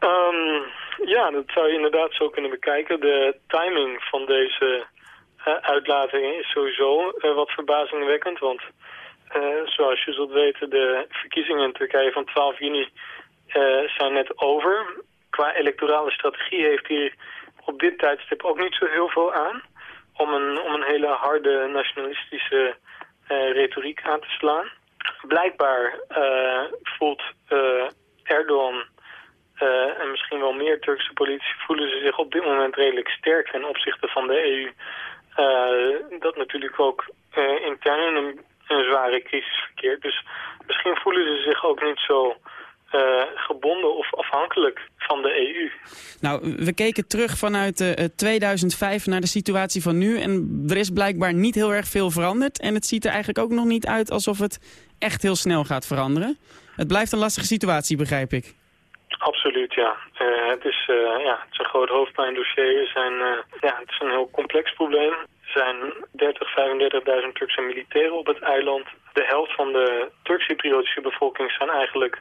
Um, ja, dat zou je inderdaad zo kunnen bekijken. De timing van deze uitlating is sowieso wat verbazingwekkend. Want zoals je zult weten, de verkiezingen in Turkije van 12 juni zijn net over. Qua electorale strategie heeft hier op dit tijdstip ook niet zo heel veel aan. Om een, om een hele harde nationalistische retoriek aan te slaan. Blijkbaar voelt Erdogan uh, en misschien wel meer Turkse politici voelen ze zich op dit moment redelijk sterk ten opzichte van de EU. Dat natuurlijk ook intern in een, een, zware crisis verkeert. Dus misschien voelen ze zich ook niet zo gebonden of afhankelijk van de EU. Nou, we keken terug vanuit 2005 naar de situatie van nu. En er is blijkbaar niet heel erg veel veranderd. En het ziet er eigenlijk ook nog niet uit alsof het echt heel snel gaat veranderen. Het blijft een lastige situatie, begrijp ik. Absoluut, ja. Uh, het, is, ja. het is een groot hoofdpijndossier. Zijn, ja, het is een heel complex probleem. Er zijn 30, 35.000 Turkse militairen op het eiland. De helft van de Turk-Cypriotische bevolking zijn eigenlijk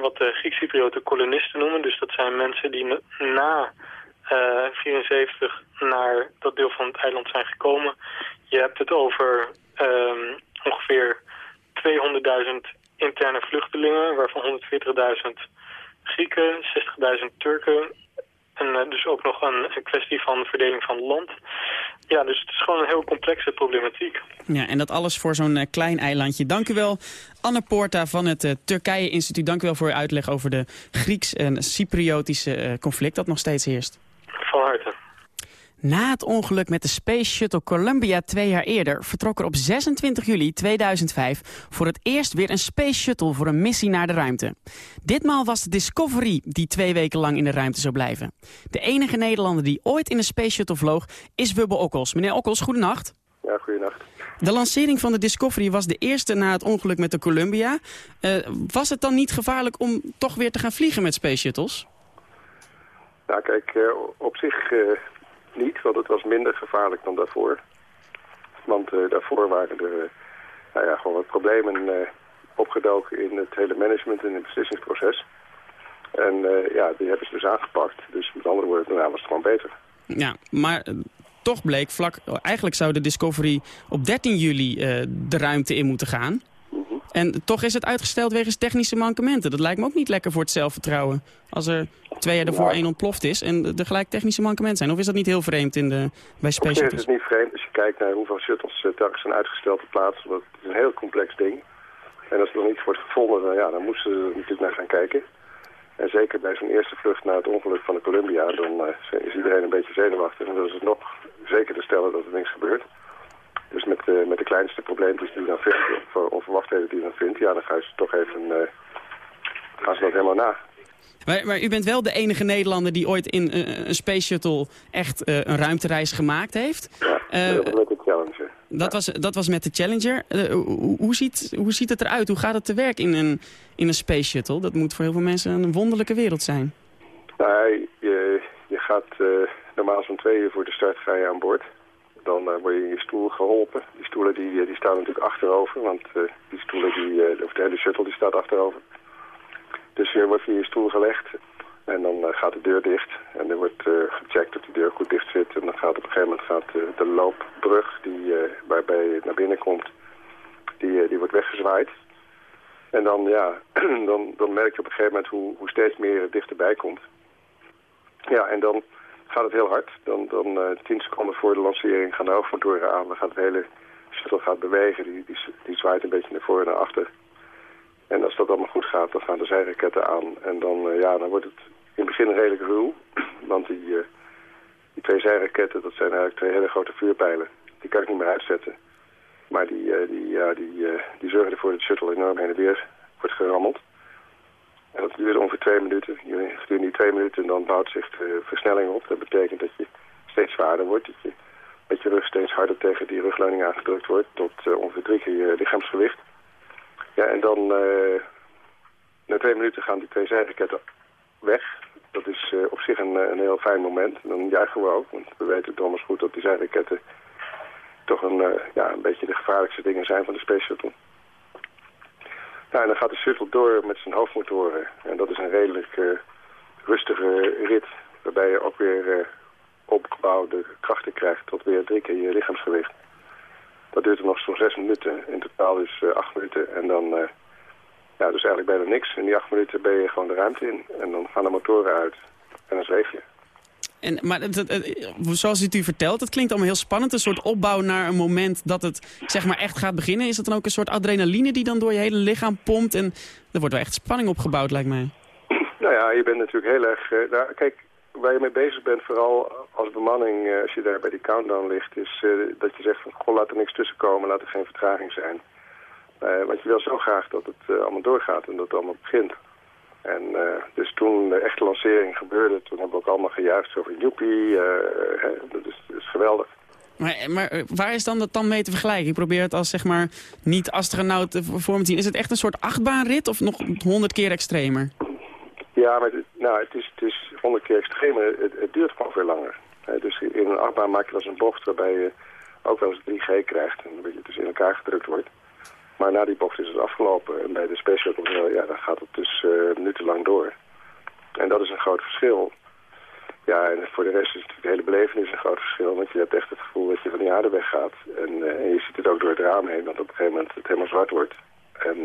wat de Griek-Cyprioten kolonisten noemen. Dus dat zijn mensen die na 74 naar dat deel van het eiland zijn gekomen. Je hebt het over um, ongeveer 200.000 interne vluchtelingen, waarvan 140.000 Grieken, 60.000 Turken. En uh, dus ook nog een, kwestie van verdeling van land. Ja, dus het is gewoon een heel complexe problematiek. Ja, en dat alles voor zo'n uh, klein eilandje. Dank u wel, Anne Porta van het uh, Turkije Instituut. Dank u wel voor uw uitleg over de Grieks- en Cypriotische conflict dat nog steeds heerst. Na het ongeluk met de Space Shuttle Columbia twee jaar eerder... vertrok er op 26 juli 2005 voor het eerst weer een Space Shuttle... voor een missie naar de ruimte. Ditmaal was de Discovery die twee weken lang in de ruimte zou blijven. De enige Nederlander die ooit in een Space Shuttle vloog is Wubbe Okkels. Meneer Okkels, goedenacht. Ja, goedenacht. De lancering van de Discovery was de eerste na het ongeluk met de Columbia. Uh, was het dan niet gevaarlijk om toch weer te gaan vliegen met Space Shuttles? Nou kijk, uh, op zich... Niet, want het was minder gevaarlijk dan daarvoor. Want uh, daarvoor waren er uh, nou ja, gewoon wat problemen uh, opgedoken in het hele management en het beslissingsproces. En ja, die hebben ze dus aangepakt. Dus met andere woorden, daarna was het gewoon beter. Ja, maar toch bleek vlak... Eigenlijk zou de Discovery op 13 juli de ruimte in moeten gaan. En toch is het uitgesteld wegens technische mankementen. Dat lijkt me ook niet lekker voor het zelfvertrouwen. Als er twee jaar ervoor één ontploft is en er gelijk technische mankementen zijn. Of is dat niet heel vreemd in de, bij Shuttles? Het is niet vreemd als je kijkt naar hoeveel shuttles uh, zijn uitgesteld op plaats. Want het is een heel complex ding. En als er nog niets wordt gevonden, dan, ja, dan moesten ze er natuurlijk naar gaan kijken. En zeker bij zo'n eerste vlucht na het ongeluk van de Columbia, dan uh, is iedereen een beetje zenuwachtig. En dan is het nog zeker te stellen dat er niks gebeurt. Dus met, uh, met de kleinste probleempjes die je dan vindt, of onverwachtheden die je dan vindt, ja, dan gaan ze toch even, uh, gaan ze dat helemaal na. Maar, maar, u bent wel de enige Nederlander die ooit in uh, een Space Shuttle echt een ruimtereis gemaakt heeft. Ja, dat was met de Challenger. Dat, was, dat was met de Challenger. Hoe, hoe, ziet, hoe ziet het eruit? Hoe gaat het te werk in een, in een Space Shuttle? Dat moet voor heel veel mensen een wonderlijke wereld zijn. Nou, je, je gaat normaal zo'n twee uur voor de start ga je aan boord dan uh, word je in je stoel geholpen. Die stoelen die, eh, die staan natuurlijk achterover, want uh, die stoelen, die, of de hele shuttle die staat achterover. Dus je wordt in je stoel gelegd en dan gaat de deur dicht. En er wordt gecheckt dat die deur goed dicht zit. En dan gaat op een gegeven moment gaat, de loopbrug die, waarbij je naar binnen komt, die, die wordt weggezwaaid. En dan, ja, dan, dan merk je op een gegeven moment hoe, hoe steeds meer dichterbij komt. Ja, en dan gaat het heel hard. Dan, dan uh, tien seconden voor de lancering gaan de hoofdmotoren aan. Dan gaat het hele shuttle gaat bewegen. Die, die, die zwaait een beetje naar voren en naar achter. En als dat allemaal goed gaat, dan gaan de zijraketten aan. En dan, uh, ja, dan wordt het in het begin redelijk ruw. Want die, uh, die twee zijraketten, dat zijn eigenlijk twee hele grote vuurpijlen. Die kan ik niet meer uitzetten. Maar die, die, ja, die, die zorgen ervoor dat de shuttle enorm heen en weer wordt gerammeld. En dat duurt ongeveer twee minuten. Gedurende die twee minuten dan bouwt zich de versnelling op. Dat betekent dat je steeds zwaarder wordt. Dat je met je rug steeds harder tegen die rugleuning aangedrukt wordt. Tot uh, ongeveer drie keer je lichaamsgewicht. Ja, en dan uh, na twee minuten gaan die twee zijraketten weg. Dat is uh, op zich een, een heel fijn moment. En dan juichen we ook. Want we weten donders goed dat die zijraketten toch een, ja, een beetje de gevaarlijkste dingen zijn van de Space Shuttle. Nou, en dan gaat de shuttle door met zijn hoofdmotoren. En dat is een redelijk uh, rustige rit. Waarbij je ook weer uh, opgebouwde krachten krijgt tot weer drie keer je lichaamsgewicht. Dat duurt er nog zo'n zes minuten. In totaal is uh, acht minuten. En dan, ja, dus eigenlijk bijna niks. In die acht minuten ben je gewoon de ruimte in. En dan gaan de motoren uit. En dan zweef je. En, maar zoals u het u vertelt, het klinkt allemaal heel spannend. Een soort opbouw naar een moment dat het zeg maar echt gaat beginnen. Is dat dan ook een soort adrenaline die dan door je hele lichaam pompt? En er wordt wel echt spanning opgebouwd, lijkt mij. Nou ja, je bent natuurlijk heel erg... Nou, kijk, waar je mee bezig bent, vooral als bemanning, uh, als je daar bij die countdown ligt... is uh, dat je zegt van, goh, laat er niks tussen komen, laat er geen vertraging zijn. want je wil zo graag dat het allemaal doorgaat en dat het allemaal begint. En uh, dus toen de echte lancering gebeurde, toen hebben we ook allemaal gejuicht over joepie. Uh, dat, is, dat is geweldig. Maar, maar, eh, waar is dan dat dan mee te vergelijken? Ik probeer het als zeg maar niet-astronaut voor me te zien. Is het echt een soort achtbaanrit of nog honderd keer extremer? Ja, maar het, nou, het is, het is honderd keer extremer. Het, het, duurt gewoon veel langer. dus in een achtbaan maak je wel eens een bocht waarbij je ook wel eens 3G krijgt. En dat je dus in elkaar gedrukt wordt. Maar na die bocht is het afgelopen. En bij de Space Shuttle, ja, dan gaat het dus uh, minutenlang door. En dat is een groot verschil. Ja, en voor de rest is het de hele belevenis een groot verschil. Want je hebt echt het gevoel dat je van die aarde weggaat. En, uh, en je ziet het ook door het raam heen, dat op een gegeven moment het helemaal zwart wordt. En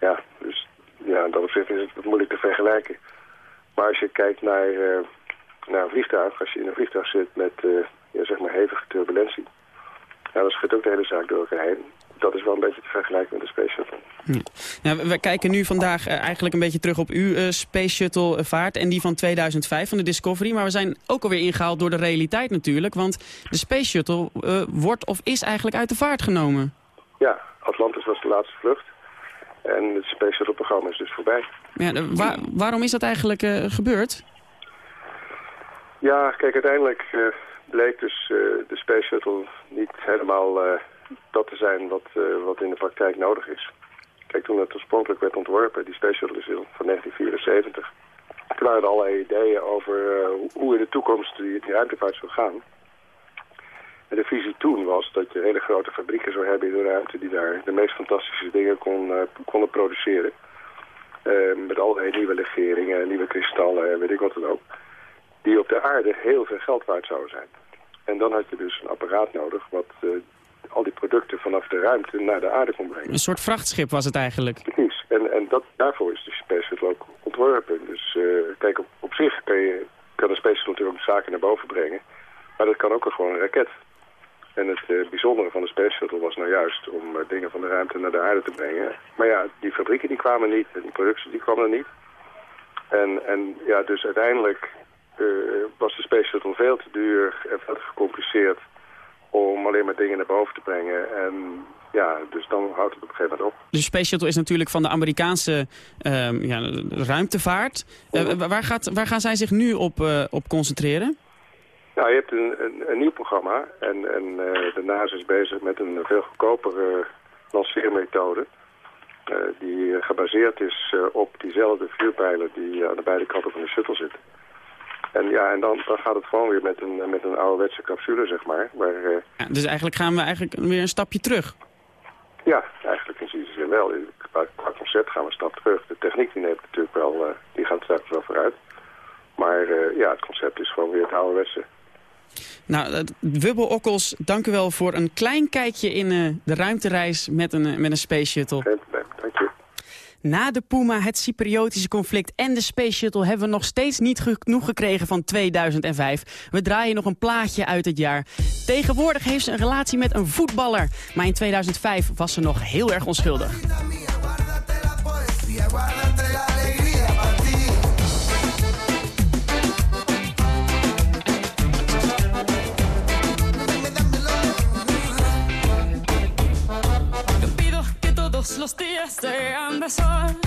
ja, dus ja, in dat opzicht is het moeilijk te vergelijken. Maar als je kijkt naar, naar een vliegtuig, als je in een vliegtuig zit met ja, zeg maar hevige turbulentie... Ja, dan schudt ook de hele zaak door elkaar heen dat is wel een beetje te vergelijken met de Space Shuttle. Ja. we kijken nu vandaag uh, eigenlijk een beetje terug op uw uh, Space Shuttle eh, vaart en die van 2005 van de Discovery. Maar we zijn ook alweer ingehaald door de realiteit natuurlijk. Want de Space Shuttle uh, wordt of is eigenlijk uit de vaart genomen. Ja, Atlantis was de laatste vlucht. En het Space Shuttle programma is dus voorbij. Ja, waar, waarom is dat eigenlijk gebeurd? Ja, kijk, uiteindelijk bleek dus de Space Shuttle niet helemaal dat te zijn wat, uh, wat in de praktijk nodig is. Kijk, toen het oorspronkelijk werd ontworpen, die is van 1974... toen waren er allerlei ideeën over uh, hoe in de toekomst die, die ruimtevaart zou gaan. En de visie toen was dat je hele grote fabrieken zou hebben in de ruimte... die daar de meest fantastische dingen kon, uh, konden produceren. met allerlei nieuwe legeringen, nieuwe kristallen en weet ik wat dan ook. Die op de aarde heel veel geld waard zouden zijn. En dan had je dus een apparaat nodig wat al die producten vanaf de ruimte naar de aarde kon brengen. Een soort vrachtschip was het eigenlijk. Precies. En, en dat, daarvoor is de Space Shuttle ook ontworpen. Dus uh, kijk, op, op zich kan, je, kan de Space Shuttle natuurlijk zaken naar boven brengen. Maar dat kan ook gewoon een raket. En het uh, bijzondere van de Space Shuttle was nou juist om uh, dingen van de ruimte naar de aarde te brengen. Maar ja, die fabrieken die kwamen niet en die productie die kwam er niet. En, en ja, dus uiteindelijk was de Space Shuttle veel te duur en veel te gecompliceerd om alleen maar dingen naar boven te brengen. En ja, dus dan houdt het op een gegeven moment op. De Space Shuttle is natuurlijk van de Amerikaanse uh, ja, ruimtevaart. Uh, waar, gaat, waar gaan zij zich nu op, uh, op concentreren? Nou, je hebt een, een, een nieuw programma en, en de NASA is bezig met een veel goedkopere lanceermethode. die gebaseerd is op diezelfde vuurpijlen die aan de beide kanten van de shuttle zitten. En ja, en dan, dan gaat het gewoon weer met een, met een ouderwetse capsule, zeg maar. Waar, uh... ja, dus eigenlijk gaan we eigenlijk weer een stapje terug? Ja, eigenlijk in die zin wel. Qua, qua concept gaan we een stap terug. De techniek die neemt natuurlijk wel, uh, die gaat straks wel vooruit. Maar uh, ja, het concept is gewoon weer het ouderwetse. Nou, Wubbel Okkels, dank u wel voor een klein kijkje in de ruimtereis met een, met een Space Shuttle. Geen probleem, dank je. Na de Puma, het Cypriotische conflict en de Space Shuttle... hebben we nog steeds niet genoeg gekregen van 2005. We draaien nog een plaatje uit het jaar. Tegenwoordig heeft ze een relatie met een voetballer. Maar in 2005 was ze nog heel erg onschuldig. los días sean de sol.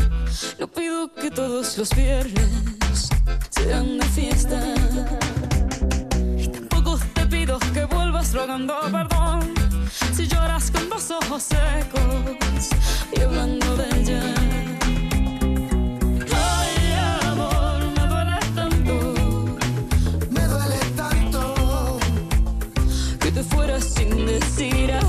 No pido que todos los viernes sean de fiesta. Y tampoco te pido que vuelvas rogando perdón. Si lloras con los ojos secos y hablando de ella. Fuera sin decir a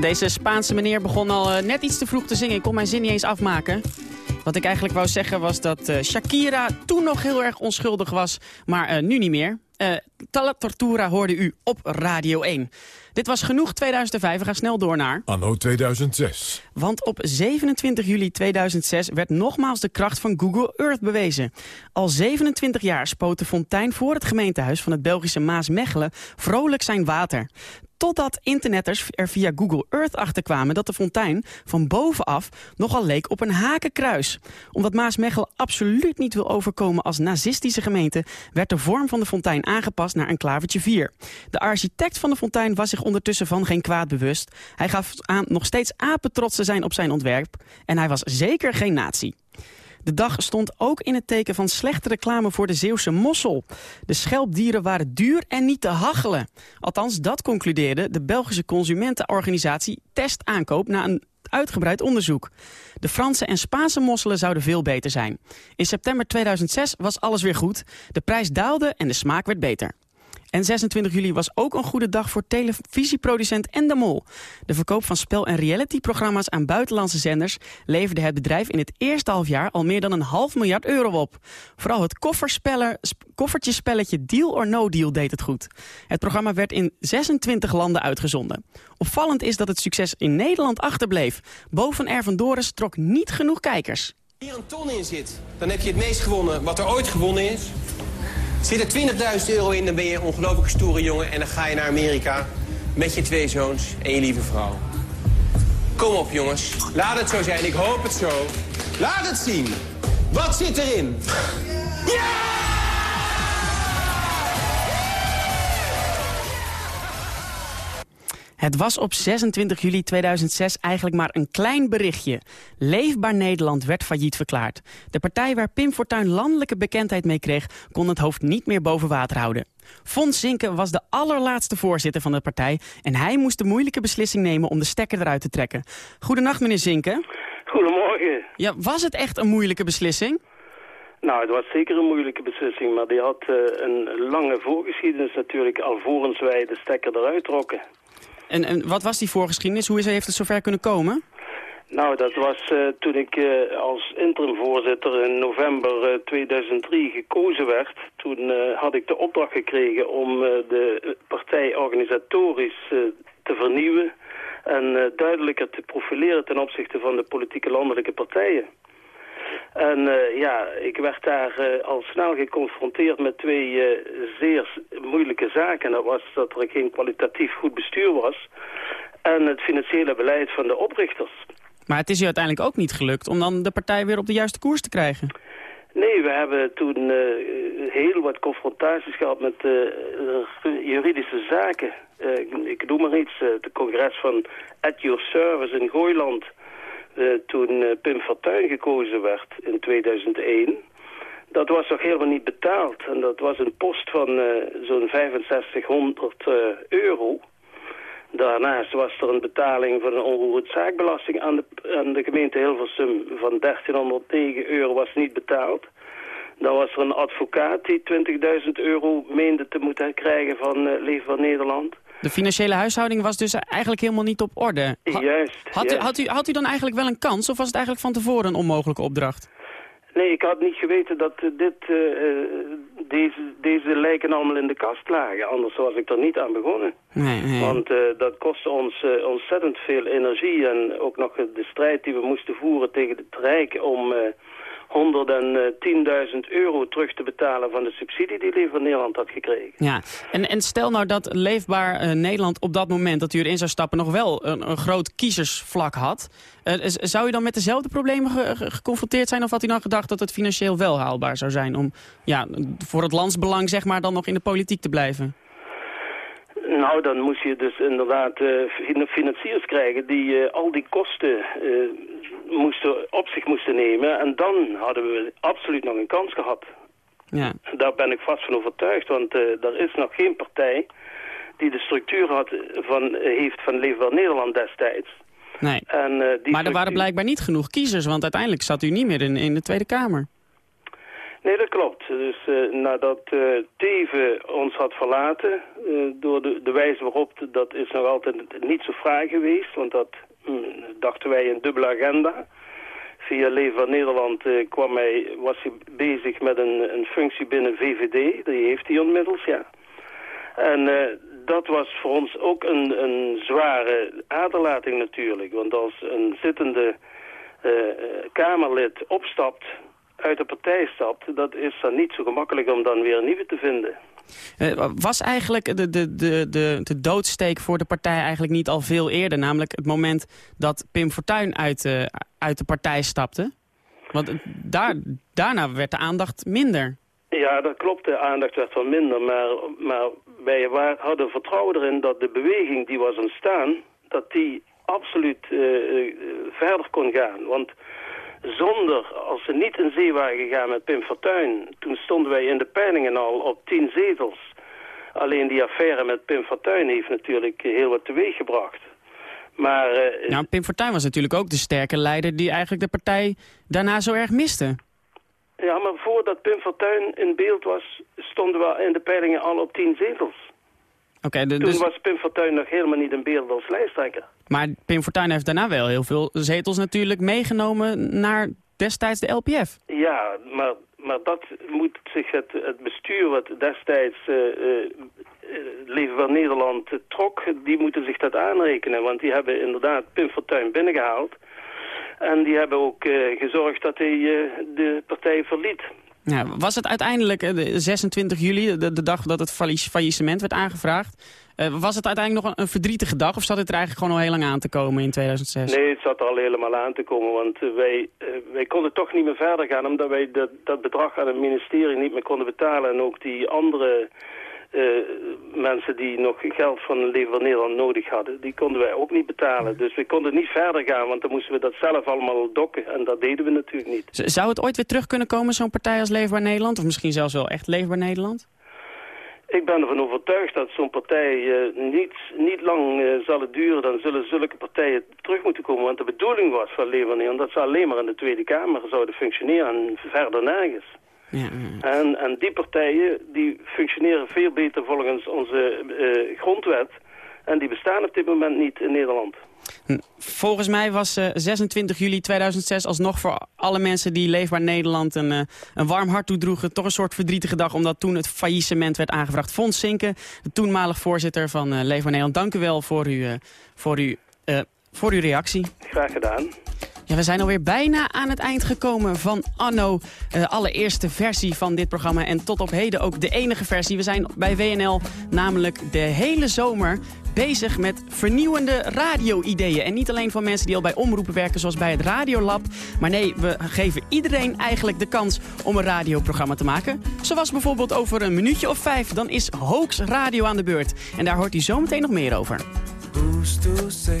deze Spaanse meneer begon al eh, net iets te vroeg te zingen. Ik kon mijn zin niet eens afmaken. Wat ik eigenlijk wou zeggen was dat eh, Shakira toen nog heel erg onschuldig was, maar eh, nu niet meer. Eh Tala Tortura hoorde u op Radio 1. Dit was genoeg 2005. We gaan snel door naar. Anno 2006. Want op 27 juli 2006 werd nogmaals de kracht van Google Earth bewezen. Al 27 jaar spoot de fontein voor het gemeentehuis van het Belgische Maasmechelen vrolijk zijn water. Totdat internetters er via Google Earth achterkwamen dat de fontein van bovenaf nogal leek op een hakenkruis. Omdat Maasmechelen absoluut niet wil overkomen als nazistische gemeente, werd de vorm van de fontein aangepast naar een klavertje 4. De architect van de fontein was zich ondertussen van geen kwaad bewust. Hij gaf aan nog steeds apetrots te zijn op zijn ontwerp en hij was zeker geen nazi. De dag stond ook in het teken van slechte reclame voor de Zeeuwse mossel. De schelpdieren waren duur en niet te hachelen. Althans, dat concludeerde de Belgische consumentenorganisatie Test Aankoop na een uitgebreid onderzoek. De Franse en Spaanse mosselen zouden veel beter zijn. In september 2006 was alles weer goed. De prijs daalde en de smaak werd beter. En 26 juli was ook een goede dag voor televisieproducent Endemol. De verkoop van spel- en realityprogramma's aan buitenlandse zenders... leverde het bedrijf in het eerste halfjaar al meer dan een half miljard euro op. Vooral het koffertjespelletje Deal or No Deal deed het goed. Het programma werd in 26 landen uitgezonden. Opvallend is dat het succes in Nederland achterbleef. Boven Ervan Doris trok niet genoeg kijkers. hier een ton in zit, dan heb je het meest gewonnen wat er ooit gewonnen is. Zit er 20.000 euro in, dan ben je een ongelooflijk stoere jongen... en dan ga je naar Amerika met je twee zoons en je lieve vrouw. Kom op, jongens. Laat het zo zijn. Ik hoop het zo. Laat het zien. Wat zit erin? Het was op 26 juli 2006 eigenlijk maar een klein berichtje. Leefbaar Nederland werd failliet verklaard. De partij waar Pim Fortuyn landelijke bekendheid mee kreeg... kon het hoofd niet meer boven water houden. Fons Zinken was de allerlaatste voorzitter van de partij... en hij moest de moeilijke beslissing nemen om de stekker eruit te trekken. Goedenacht, meneer Zinken. Goedemorgen. Ja, was het echt een moeilijke beslissing? Nou, het was zeker een moeilijke beslissing, maar die had eh, een lange voorgeschiedenis natuurlijk, alvorens wij de stekker eruit trokken. En, en wat was die voorgeschiedenis? Hoe is, heeft het zover kunnen komen? Nou, dat was eh, toen ik eh, als interimvoorzitter in november eh, 2003 gekozen werd. Toen eh, had ik de opdracht gekregen om eh, de partij organisatorisch eh, te vernieuwen. En eh, duidelijker te profileren ten opzichte van de politieke landelijke partijen. En eh, ja, ik werd daar eh, al snel geconfronteerd met twee eh, zeer moeilijke zaken. Dat was dat er geen kwalitatief goed bestuur was en het financiële beleid van de oprichters. Maar het is u uiteindelijk ook niet gelukt om dan de partij weer op de juiste koers te krijgen. Nee, we hebben toen heel wat confrontaties gehad met juridische zaken. Ik, ik noem maar iets, het congres van At Your Service in Gooiland. Eh, toen eh, Pim Fortuyn gekozen werd in 2001. Dat was nog helemaal niet betaald. En dat was een post van eh, zo'n 6500 eh, euro. Daarnaast was er een betaling van een onroerend zaakbelasting aan de, aan de gemeente Hilversum van 1309 euro was niet betaald. Dan was er een advocaat die 20.000 euro meende te moeten krijgen van uh, Leefbaar Nederland. De financiële huishouding was dus eigenlijk helemaal niet op orde. Ha- Juist. Had, u, had, u, had u dan eigenlijk wel een kans of was het eigenlijk van tevoren een onmogelijke opdracht? Nee, ik had niet geweten dat eh, dit, eh, eh, deze, deze lijken allemaal in de kast lagen. Anders was ik er niet aan begonnen. Nee, nee. Want dat kostte ons ontzettend veel energie. En ook nog de strijd die we moesten voeren tegen het Rijk om 110.000 euro terug te betalen van de subsidie die Leefbaar Nederland had gekregen. Ja, en, en stel nou dat Leefbaar eh, Nederland op dat moment dat u erin zou stappen nog wel een, een groot kiezersvlak had. Eh, zou u dan met dezelfde problemen ge- ge- geconfronteerd zijn of had u dan gedacht dat het financieel wel haalbaar zou zijn om ja, voor het landsbelang zeg maar dan nog in de politiek te blijven? Nou, dan moest je dus inderdaad fin- financiers krijgen die al die kosten moesten, op zich moesten nemen. En dan hadden we absoluut nog een kans gehad. Ja. Daar ben ik vast van overtuigd, want eh, er is nog geen partij die de structuur had van, eh, heeft van Leefbaar Nederland destijds. Nee. En, eh, die Maar er structuur- waren blijkbaar niet genoeg kiezers, want uiteindelijk zat u niet meer in, in de Tweede Kamer. Nee, dat klopt. Dus nadat eh Teven ons had verlaten, door de, de wijze waarop, dat is nog altijd niet zo fraai geweest, want dat dachten wij een dubbele agenda. Via Leefbaar Nederland eh, kwam hij, was hij bezig met een, een functie binnen VVD, die heeft hij inmiddels, ja. En eh, dat was voor ons ook een, een zware aderlating natuurlijk, want als een zittende eh, Kamerlid opstapt, uit de partij stapt, dat is dan niet zo gemakkelijk om dan weer een nieuwe te vinden. Eh, was eigenlijk de, de, de, de, de doodsteek voor de partij eigenlijk niet al veel eerder? Namelijk het moment dat Pim Fortuyn uit, eh, uit de partij stapte? Want daar, daarna werd de aandacht minder. Ja, dat klopt. De aandacht werd wel minder. Maar, maar wij wa- hadden vertrouwen erin dat de beweging die was ontstaan... dat die absoluut eh, verder kon gaan. Want zonder, als ze niet in zee waren gegaan met Pim Fortuyn... toen stonden wij in de peilingen al op tien zetels. Alleen die affaire met Pim Fortuyn heeft natuurlijk heel wat teweeggebracht. Maar eh, Nou, Pim Fortuyn was natuurlijk ook de sterke leider die eigenlijk de partij daarna zo erg miste. Ja, maar voordat Pim Fortuyn in beeld was, stonden we in de peilingen al op tien zetels. Oké, Toen dus, was Pim Fortuyn nog helemaal niet in beeld als lijsttrekker. Maar Pim Fortuyn heeft daarna wel heel veel zetels natuurlijk meegenomen naar destijds de LPF. Ja, maar, maar dat moet zich het, het bestuur wat destijds uh, uh, Leefbaar Nederland trok, die moeten zich dat aanrekenen. Want die hebben inderdaad Pim Fortuyn binnengehaald. En die hebben ook uh, gezorgd dat hij de partij verliet. Ja, was het uiteindelijk eh, de 26 juli, de, de dag dat het faillissement werd aangevraagd... Uh, was het uiteindelijk nog een, een, verdrietige dag of zat het er eigenlijk gewoon al heel lang aan te komen in 2006? Nee, het zat er al helemaal aan te komen, want uh, wij, uh, wij konden toch niet meer verder gaan... omdat wij dat, dat bedrag aan het ministerie niet meer konden betalen... en ook die andere uh, mensen die nog geld van Leefbaar Nederland nodig hadden, die konden wij ook niet betalen. Dus we konden niet verder gaan, want dan moesten we dat zelf allemaal dokken. En dat deden we natuurlijk niet. Z zou het ooit weer terug kunnen komen, zo'n partij als Leefbaar Nederland? Of misschien zelfs wel echt Leefbaar Nederland? Ik ben ervan overtuigd dat zo'n partij uh, niet, niet lang uh, zal het duren. Dan zullen zulke partijen terug moeten komen. Want de bedoeling was van Nederland dat ze alleen maar in de Tweede Kamer zouden functioneren en verder nergens. Ja, ja. En, en die partijen die functioneren veel beter volgens onze uh, grondwet. En die bestaan op dit moment niet in Nederland. Volgens mij was uh, 26 juli 2006 alsnog voor alle mensen die Leefbaar Nederland een, uh, een warm hart toedroegen... toch een soort verdrietige dag, omdat toen het faillissement werd aangevraagd. Fons Zinken, de toenmalig voorzitter van uh, Leefbaar Nederland, dank u wel voor, voor uw eh, voor uw reactie. Graag gedaan. Ja, we zijn alweer bijna aan het eind gekomen van Anno. Uh, allereerste versie van dit programma. En tot op heden ook de enige versie. We zijn bij WNL namelijk de hele zomer bezig met vernieuwende radio-ideeën. En niet alleen van mensen die al bij omroepen werken zoals bij het Radiolab. Maar nee, we geven iedereen eigenlijk de kans om een radioprogramma te maken. Zoals bijvoorbeeld over een minuutje of vijf. Dan is Hoax Radio aan de beurt. En daar hoort u zometeen nog meer over. To say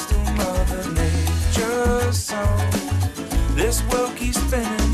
song. This world keeps spinning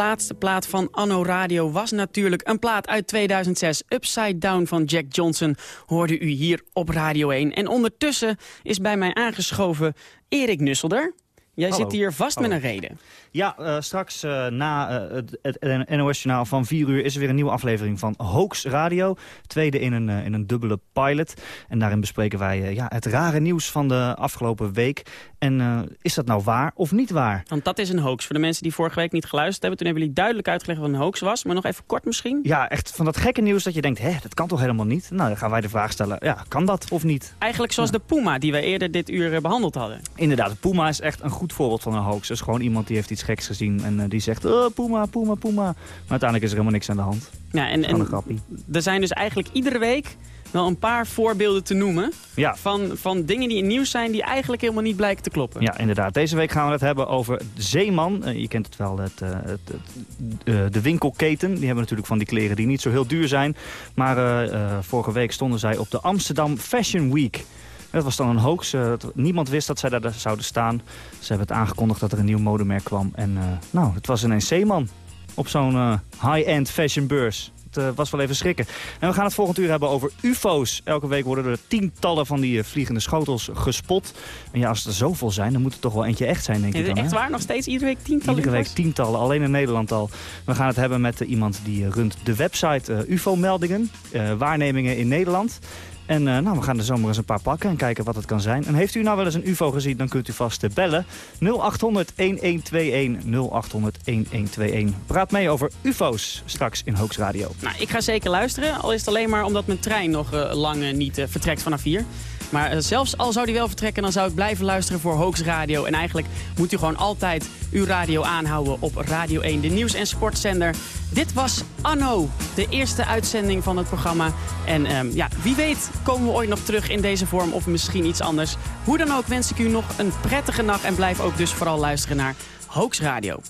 laatste plaat van Anno Radio was natuurlijk een plaat uit 2006. Upside Down van Jack Johnson hoorde u hier op Radio 1. En ondertussen is bij mij aangeschoven Erik Nusselder. Jij Hallo. zit hier vast Hallo. met een reden. Ja, eh, straks eh, na eh, het, het NOS-journaal van 4 uur is er weer een nieuwe aflevering van Hoax Radio. Tweede in een, in een dubbele pilot. En daarin bespreken wij ja, het rare nieuws van de afgelopen week. En is dat nou waar of niet waar? Want dat is een hoax. Voor de mensen die vorige week niet geluisterd hebben... toen hebben jullie duidelijk uitgelegd wat een hoax was. Maar nog even kort misschien. Ja, echt van dat gekke nieuws dat je denkt, hè, dat kan toch helemaal niet? Nou, dan gaan wij de vraag stellen, ja, kan dat of niet? Eigenlijk zoals de Puma die wij eerder dit uur eh, behandeld hadden. Inderdaad, Puma is echt een goed voorbeeld van een hoax. Dat is gewoon iemand die heeft iets geks gezien en eh, die zegt, oh, Puma, Puma, Puma. Maar uiteindelijk is er helemaal niks aan de hand. Ja, en, een en grappie. er zijn dus eigenlijk iedere week wel een paar voorbeelden te noemen... Ja. Van, van dingen die in nieuws zijn die eigenlijk helemaal niet blijken te kloppen. Ja, inderdaad. Deze week gaan we het hebben over Zeeman. Eh, je kent het wel, het, eh, het, de winkelketen. Die hebben natuurlijk van die kleren die niet zo heel duur zijn. Maar vorige week stonden zij op de Amsterdam Fashion Week. Dat was dan een hoax. eh, niemand wist dat zij daar zouden staan. Ze hebben het aangekondigd dat er een nieuw modemerk kwam. En eh, nou, het was ineens Zeeman. Op zo'n eh, high-end fashion beurs. Het was wel even schrikken. En we gaan het volgend uur hebben over ufo's. Elke week worden er tientallen van die vliegende schotels gespot. En ja, als er zoveel zijn, dan moet er toch wel eentje echt zijn, denk ik dan. Echt hè? waar? Nog steeds iedere week tientallen Iedere week tientallen, alleen in Nederland al. We gaan het hebben met iemand die runt de website UFO-meldingen, waarnemingen in Nederland. En eh, nou, we gaan er zomaar eens een paar pakken en kijken wat het kan zijn. En heeft u nou wel eens een UFO gezien, dan kunt u vast eh, bellen. 0800 1121 0800 1121. Praat mee over UFO's straks in Hoax Radio. Nou, ik ga zeker luisteren, al is het alleen maar omdat mijn trein nog eh, lang niet vertrekt vanaf hier. Maar eh, zelfs al zou die wel vertrekken, dan zou ik blijven luisteren voor Hoax Radio. En eigenlijk moet u gewoon altijd uw radio aanhouden op Radio 1, de nieuws- en sportzender. Dit was Anno, de eerste uitzending van het programma. En ehm, ja, wie weet komen we ooit nog terug in deze vorm of misschien iets anders. Hoe dan ook wens ik u nog een prettige nacht en blijf ook dus vooral luisteren naar Hoax Radio.